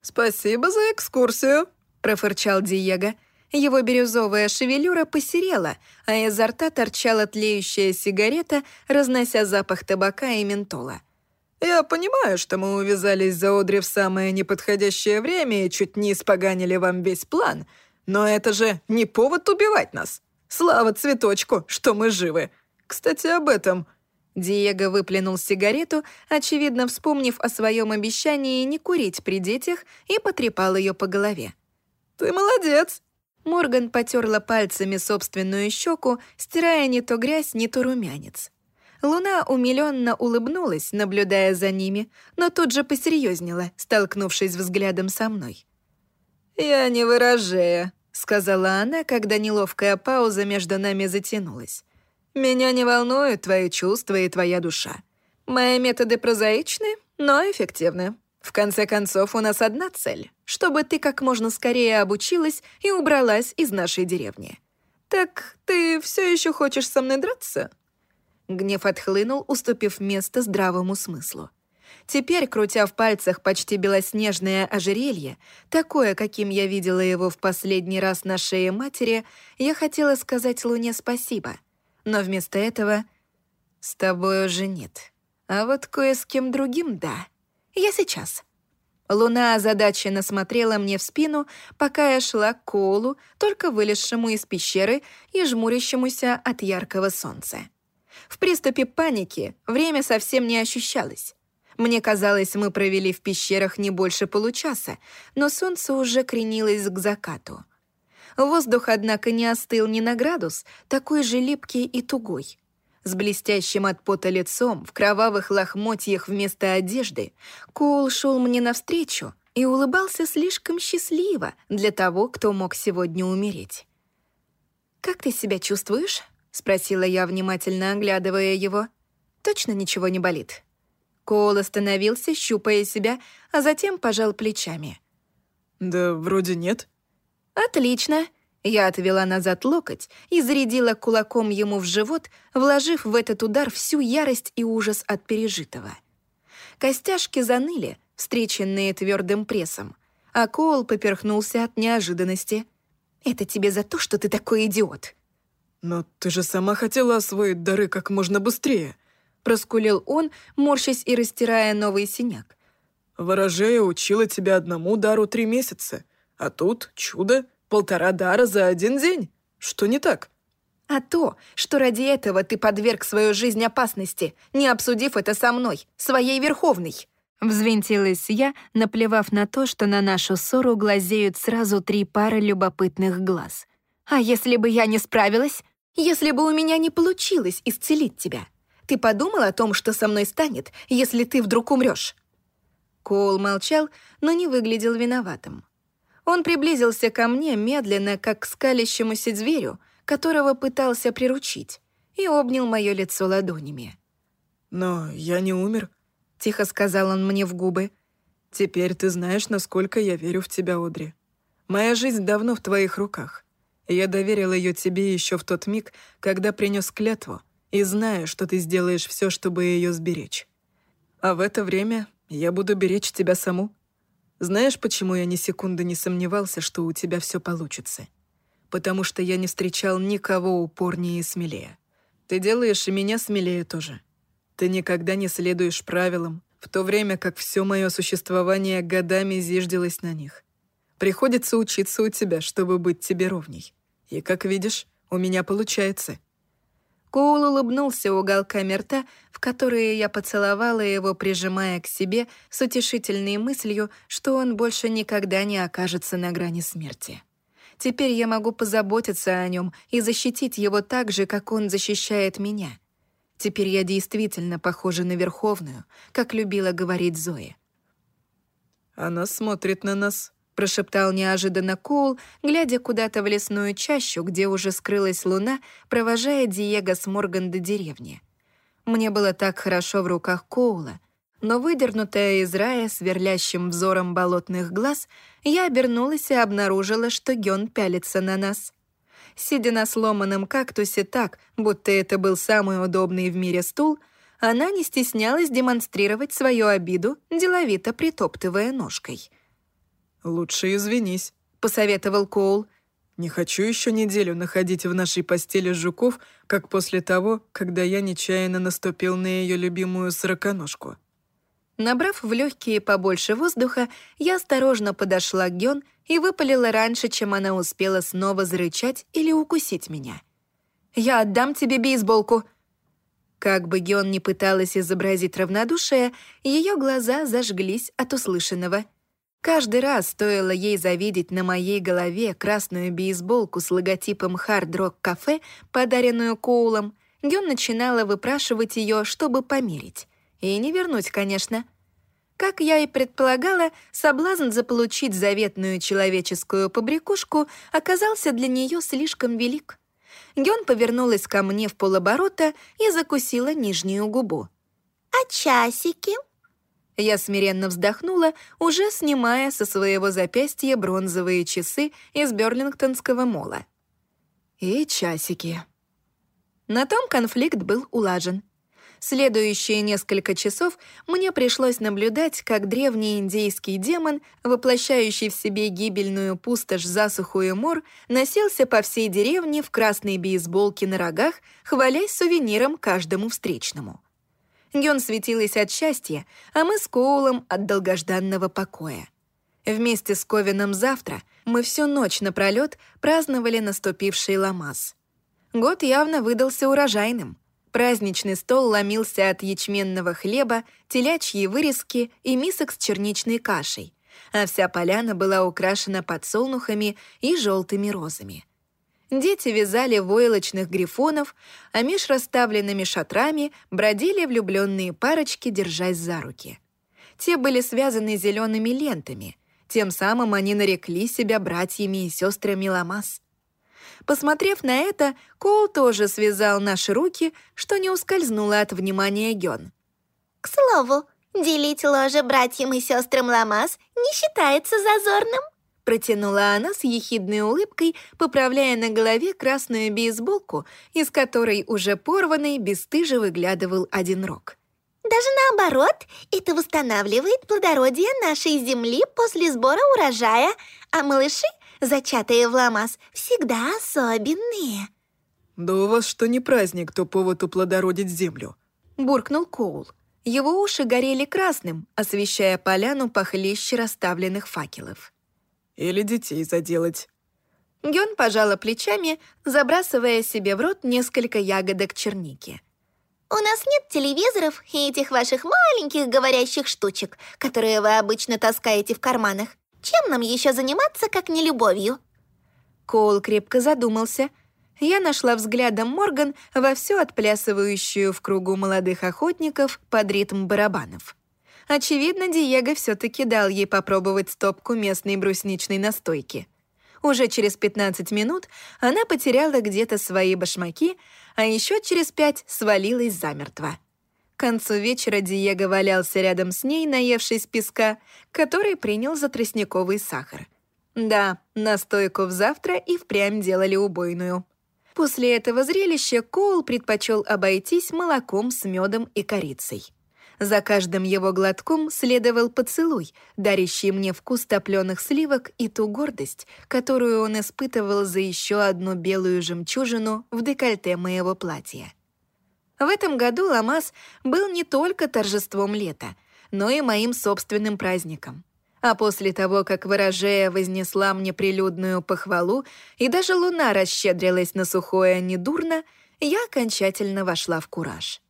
«Спасибо за экскурсию», — профырчал Диего — его бирюзовая шевелюра посерела, а изо рта торчала тлеющая сигарета, разнося запах табака и ментола. «Я понимаю, что мы увязались за Одри в самое неподходящее время и чуть не испоганили вам весь план, но это же не повод убивать нас. Слава цветочку, что мы живы. Кстати, об этом...» Диего выплюнул сигарету, очевидно вспомнив о своем обещании не курить при детях, и потрепал ее по голове. «Ты молодец. Морган потерла пальцами собственную щеку, стирая не то грязь, не то румянец. Луна умиленно улыбнулась, наблюдая за ними, но тут же посерьезнела, столкнувшись взглядом со мной. «Я не выражая», — сказала она, когда неловкая пауза между нами затянулась. «Меня не волнуют твои чувства и твоя душа. Мои методы прозаичны, но эффективны. В конце концов, у нас одна цель — чтобы ты как можно скорее обучилась и убралась из нашей деревни. Так ты все еще хочешь со мной драться?» Гнев отхлынул, уступив место здравому смыслу. Теперь, крутя в пальцах почти белоснежное ожерелье, такое, каким я видела его в последний раз на шее матери, я хотела сказать Луне спасибо. Но вместо этого «С тобой уже нет. А вот кое с кем другим — да». Я сейчас». Луна озадаченно смотрела мне в спину, пока я шла к Коулу, только вылезшему из пещеры и жмурящемуся от яркого солнца. В приступе паники время совсем не ощущалось. Мне казалось, мы провели в пещерах не больше получаса, но солнце уже кренилось к закату. Воздух, однако, не остыл ни на градус, такой же липкий и тугой. С блестящим от пота лицом, в кровавых лохмотьях вместо одежды, Коул шел мне навстречу и улыбался слишком счастливо для того, кто мог сегодня умереть. «Как ты себя чувствуешь?» — спросила я, внимательно оглядывая его. «Точно ничего не болит?» Коул остановился, щупая себя, а затем пожал плечами. «Да вроде нет». «Отлично. Я отвела назад локоть и зарядила кулаком ему в живот, вложив в этот удар всю ярость и ужас от пережитого. Костяшки заныли, встреченные твердым прессом, а Коул поперхнулся от неожиданности. «Это тебе за то, что ты такой идиот!» «Но ты же сама хотела освоить дары как можно быстрее!» Проскулил он, морщась и растирая новый синяк. «Ворожея учила тебя одному дару три месяца, а тут чудо!» Полтора дара за один день? Что не так? А то, что ради этого ты подверг свою жизнь опасности, не обсудив это со мной, своей Верховной. Взвинтилась я, наплевав на то, что на нашу ссору глазеют сразу три пары любопытных глаз. А если бы я не справилась? Если бы у меня не получилось исцелить тебя? Ты подумал о том, что со мной станет, если ты вдруг умрешь? Коул молчал, но не выглядел виноватым. Он приблизился ко мне медленно, как к скалящемуся зверю, которого пытался приручить, и обнял мое лицо ладонями. «Но я не умер», — тихо сказал он мне в губы. «Теперь ты знаешь, насколько я верю в тебя, Одри. Моя жизнь давно в твоих руках. Я доверил ее тебе еще в тот миг, когда принес клятву, и знаю, что ты сделаешь все, чтобы ее сберечь. А в это время я буду беречь тебя саму. Знаешь, почему я ни секунды не сомневался, что у тебя все получится? Потому что я не встречал никого упорнее и смелее. Ты делаешь и меня смелее тоже. Ты никогда не следуешь правилам, в то время как все мое существование годами зиждилось на них. Приходится учиться у тебя, чтобы быть тебе ровней. И, как видишь, у меня получается». Коул улыбнулся уголками рта, в которые я поцеловала его, прижимая к себе с утешительной мыслью, что он больше никогда не окажется на грани смерти. Теперь я могу позаботиться о нем и защитить его так же, как он защищает меня. Теперь я действительно похожа на Верховную, как любила говорить Зоя. «Она смотрит на нас», — прошептал неожиданно Коул, глядя куда-то в лесную чащу, где уже скрылась луна, провожая Диего с Морган до деревни. Мне было так хорошо в руках Коула, но выдернутая из рая сверлящим взором болотных глаз, я обернулась и обнаружила, что Гён пялится на нас. Сидя на сломанном кактусе так, будто это был самый удобный в мире стул, она не стеснялась демонстрировать свою обиду, деловито притоптывая ножкой. «Лучше извинись», — посоветовал Коул. «Не хочу еще неделю находить в нашей постели жуков, как после того, когда я нечаянно наступил на ее любимую сороконожку». Набрав в легкие побольше воздуха, я осторожно подошла к Гён и выпалила раньше, чем она успела снова зарычать или укусить меня. «Я отдам тебе бейсболку!» Как бы Гён ни пыталась изобразить равнодушие, ее глаза зажглись от услышанного. Каждый раз стоило ей завидеть на моей голове красную бейсболку с логотипом «Хард Рок Кафе», подаренную Коулом, Гён начинала выпрашивать ее, чтобы померить. И не вернуть, конечно. Как я и предполагала, соблазн заполучить заветную человеческую побрякушку оказался для нее слишком велик. Гён повернулась ко мне в полоборота и закусила нижнюю губу. «А часики?» Я смиренно вздохнула, уже снимая со своего запястья бронзовые часы из Берлингтонского мола. И часики. На том конфликт был улажен. Следующие несколько часов мне пришлось наблюдать, как древний индейский демон, воплощающий в себе гибельную пустошь, засуху и мор, носился по всей деревне в красной бейсболке на рогах, хвалясь сувениром каждому встречному. Гён светилась от счастья, а мы с Коулом от долгожданного покоя. Вместе с Ковином завтра мы всю ночь напролёт праздновали наступивший ламаз. Год явно выдался урожайным — Праздничный стол ломился от ячменного хлеба, телячьей вырезки и мисок с черничной кашей, а вся поляна была украшена подсолнухами и желтыми розами. Дети вязали войлочных грифонов, а меж расставленными шатрами бродили влюбленные парочки, держась за руки. Те были связаны зелеными лентами, тем самым они нарекли себя братьями и сестрами Ламас. Посмотрев на это, Коул тоже связал наши руки, что не ускользнуло от внимания Гён. «К слову, делить ложе братьям и сестрам Ламас не считается зазорным», протянула она с ехидной улыбкой, поправляя на голове красную бейсболку, из которой уже порванный бесстыже выглядывал один рог. «Даже наоборот, это восстанавливает плодородие нашей земли после сбора урожая, а малыши зачатые в ламас, всегда особенные». «Да у вас что не праздник, то повод уплодородить землю», — буркнул Коул. Его уши горели красным, освещая поляну похлеще расставленных факелов. «Или детей заделать». Гён пожала плечами, забрасывая себе в рот несколько ягодок черники. «У нас нет телевизоров и этих ваших маленьких говорящих штучек, которые вы обычно таскаете в карманах. Чем нам еще заниматься, как не любовью?» Коул крепко задумался. Я нашла взглядом Морган вовсю отплясывающую в кругу молодых охотников под ритм барабанов. Очевидно, Диего все-таки дал ей попробовать стопку местной брусничной настойки. Уже через 15 минут она потеряла где-то свои башмаки, а еще через пять свалилась замертво. К концу вечера Диего валялся рядом с ней, наевшись песка, который принял за тростниковый сахар. Да, настойку в завтра и впрямь делали убойную. После этого зрелища Коул предпочел обойтись молоком с медом и корицей. За каждым его глотком следовал поцелуй, дарящий мне вкус топленых сливок и ту гордость, которую он испытывал за еще одну белую жемчужину в декольте моего платья. В этом году Ламас был не только торжеством лета, но и моим собственным праздником. А после того, как ворожея вознесла мне прилюдную похвалу, и даже луна расщедрилась на сухое недурно, я окончательно вошла в кураж.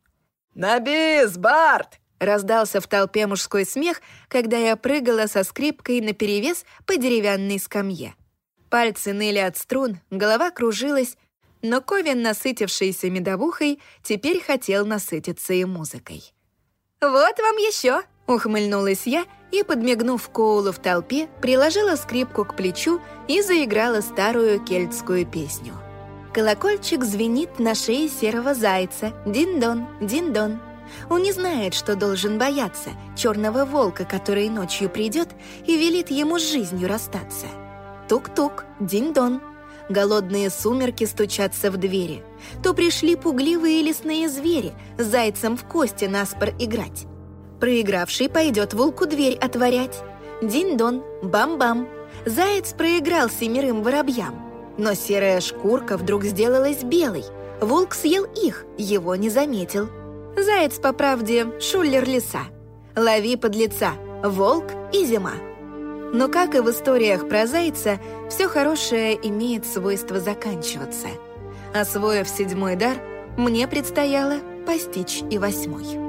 «На бис, Барт!» — раздался в толпе мужской смех, когда я прыгала со скрипкой наперевес по деревянной скамье. Пальцы ныли от струн, голова кружилась, но Ковин, насытившийся медовухой, теперь хотел насытиться и музыкой. «Вот вам еще!» — ухмыльнулась я и, подмигнув Коулу в толпе, приложила скрипку к плечу и заиграла старую кельтскую песню. Колокольчик звенит на шее серого зайца. Дин-дон, дин-дон. Он не знает, что должен бояться черного волка, который ночью придет и велит ему с жизнью расстаться. Тук-тук, дин-дон. Голодные сумерки стучатся в двери. То пришли пугливые лесные звери зайцем в кости наспор играть. Проигравший пойдет волку дверь отворять. Дин-дон, бам-бам. Заяц проиграл семерым воробьям. Но серая шкурка вдруг сделалась белой. Волк съел их, его не заметил. Заяц, по правде, шулер леса. Лови под лица, волк и зима. Но, как и в историях про зайца, все хорошее имеет свойство заканчиваться. Освоив седьмой дар, мне предстояло постичь и восьмой.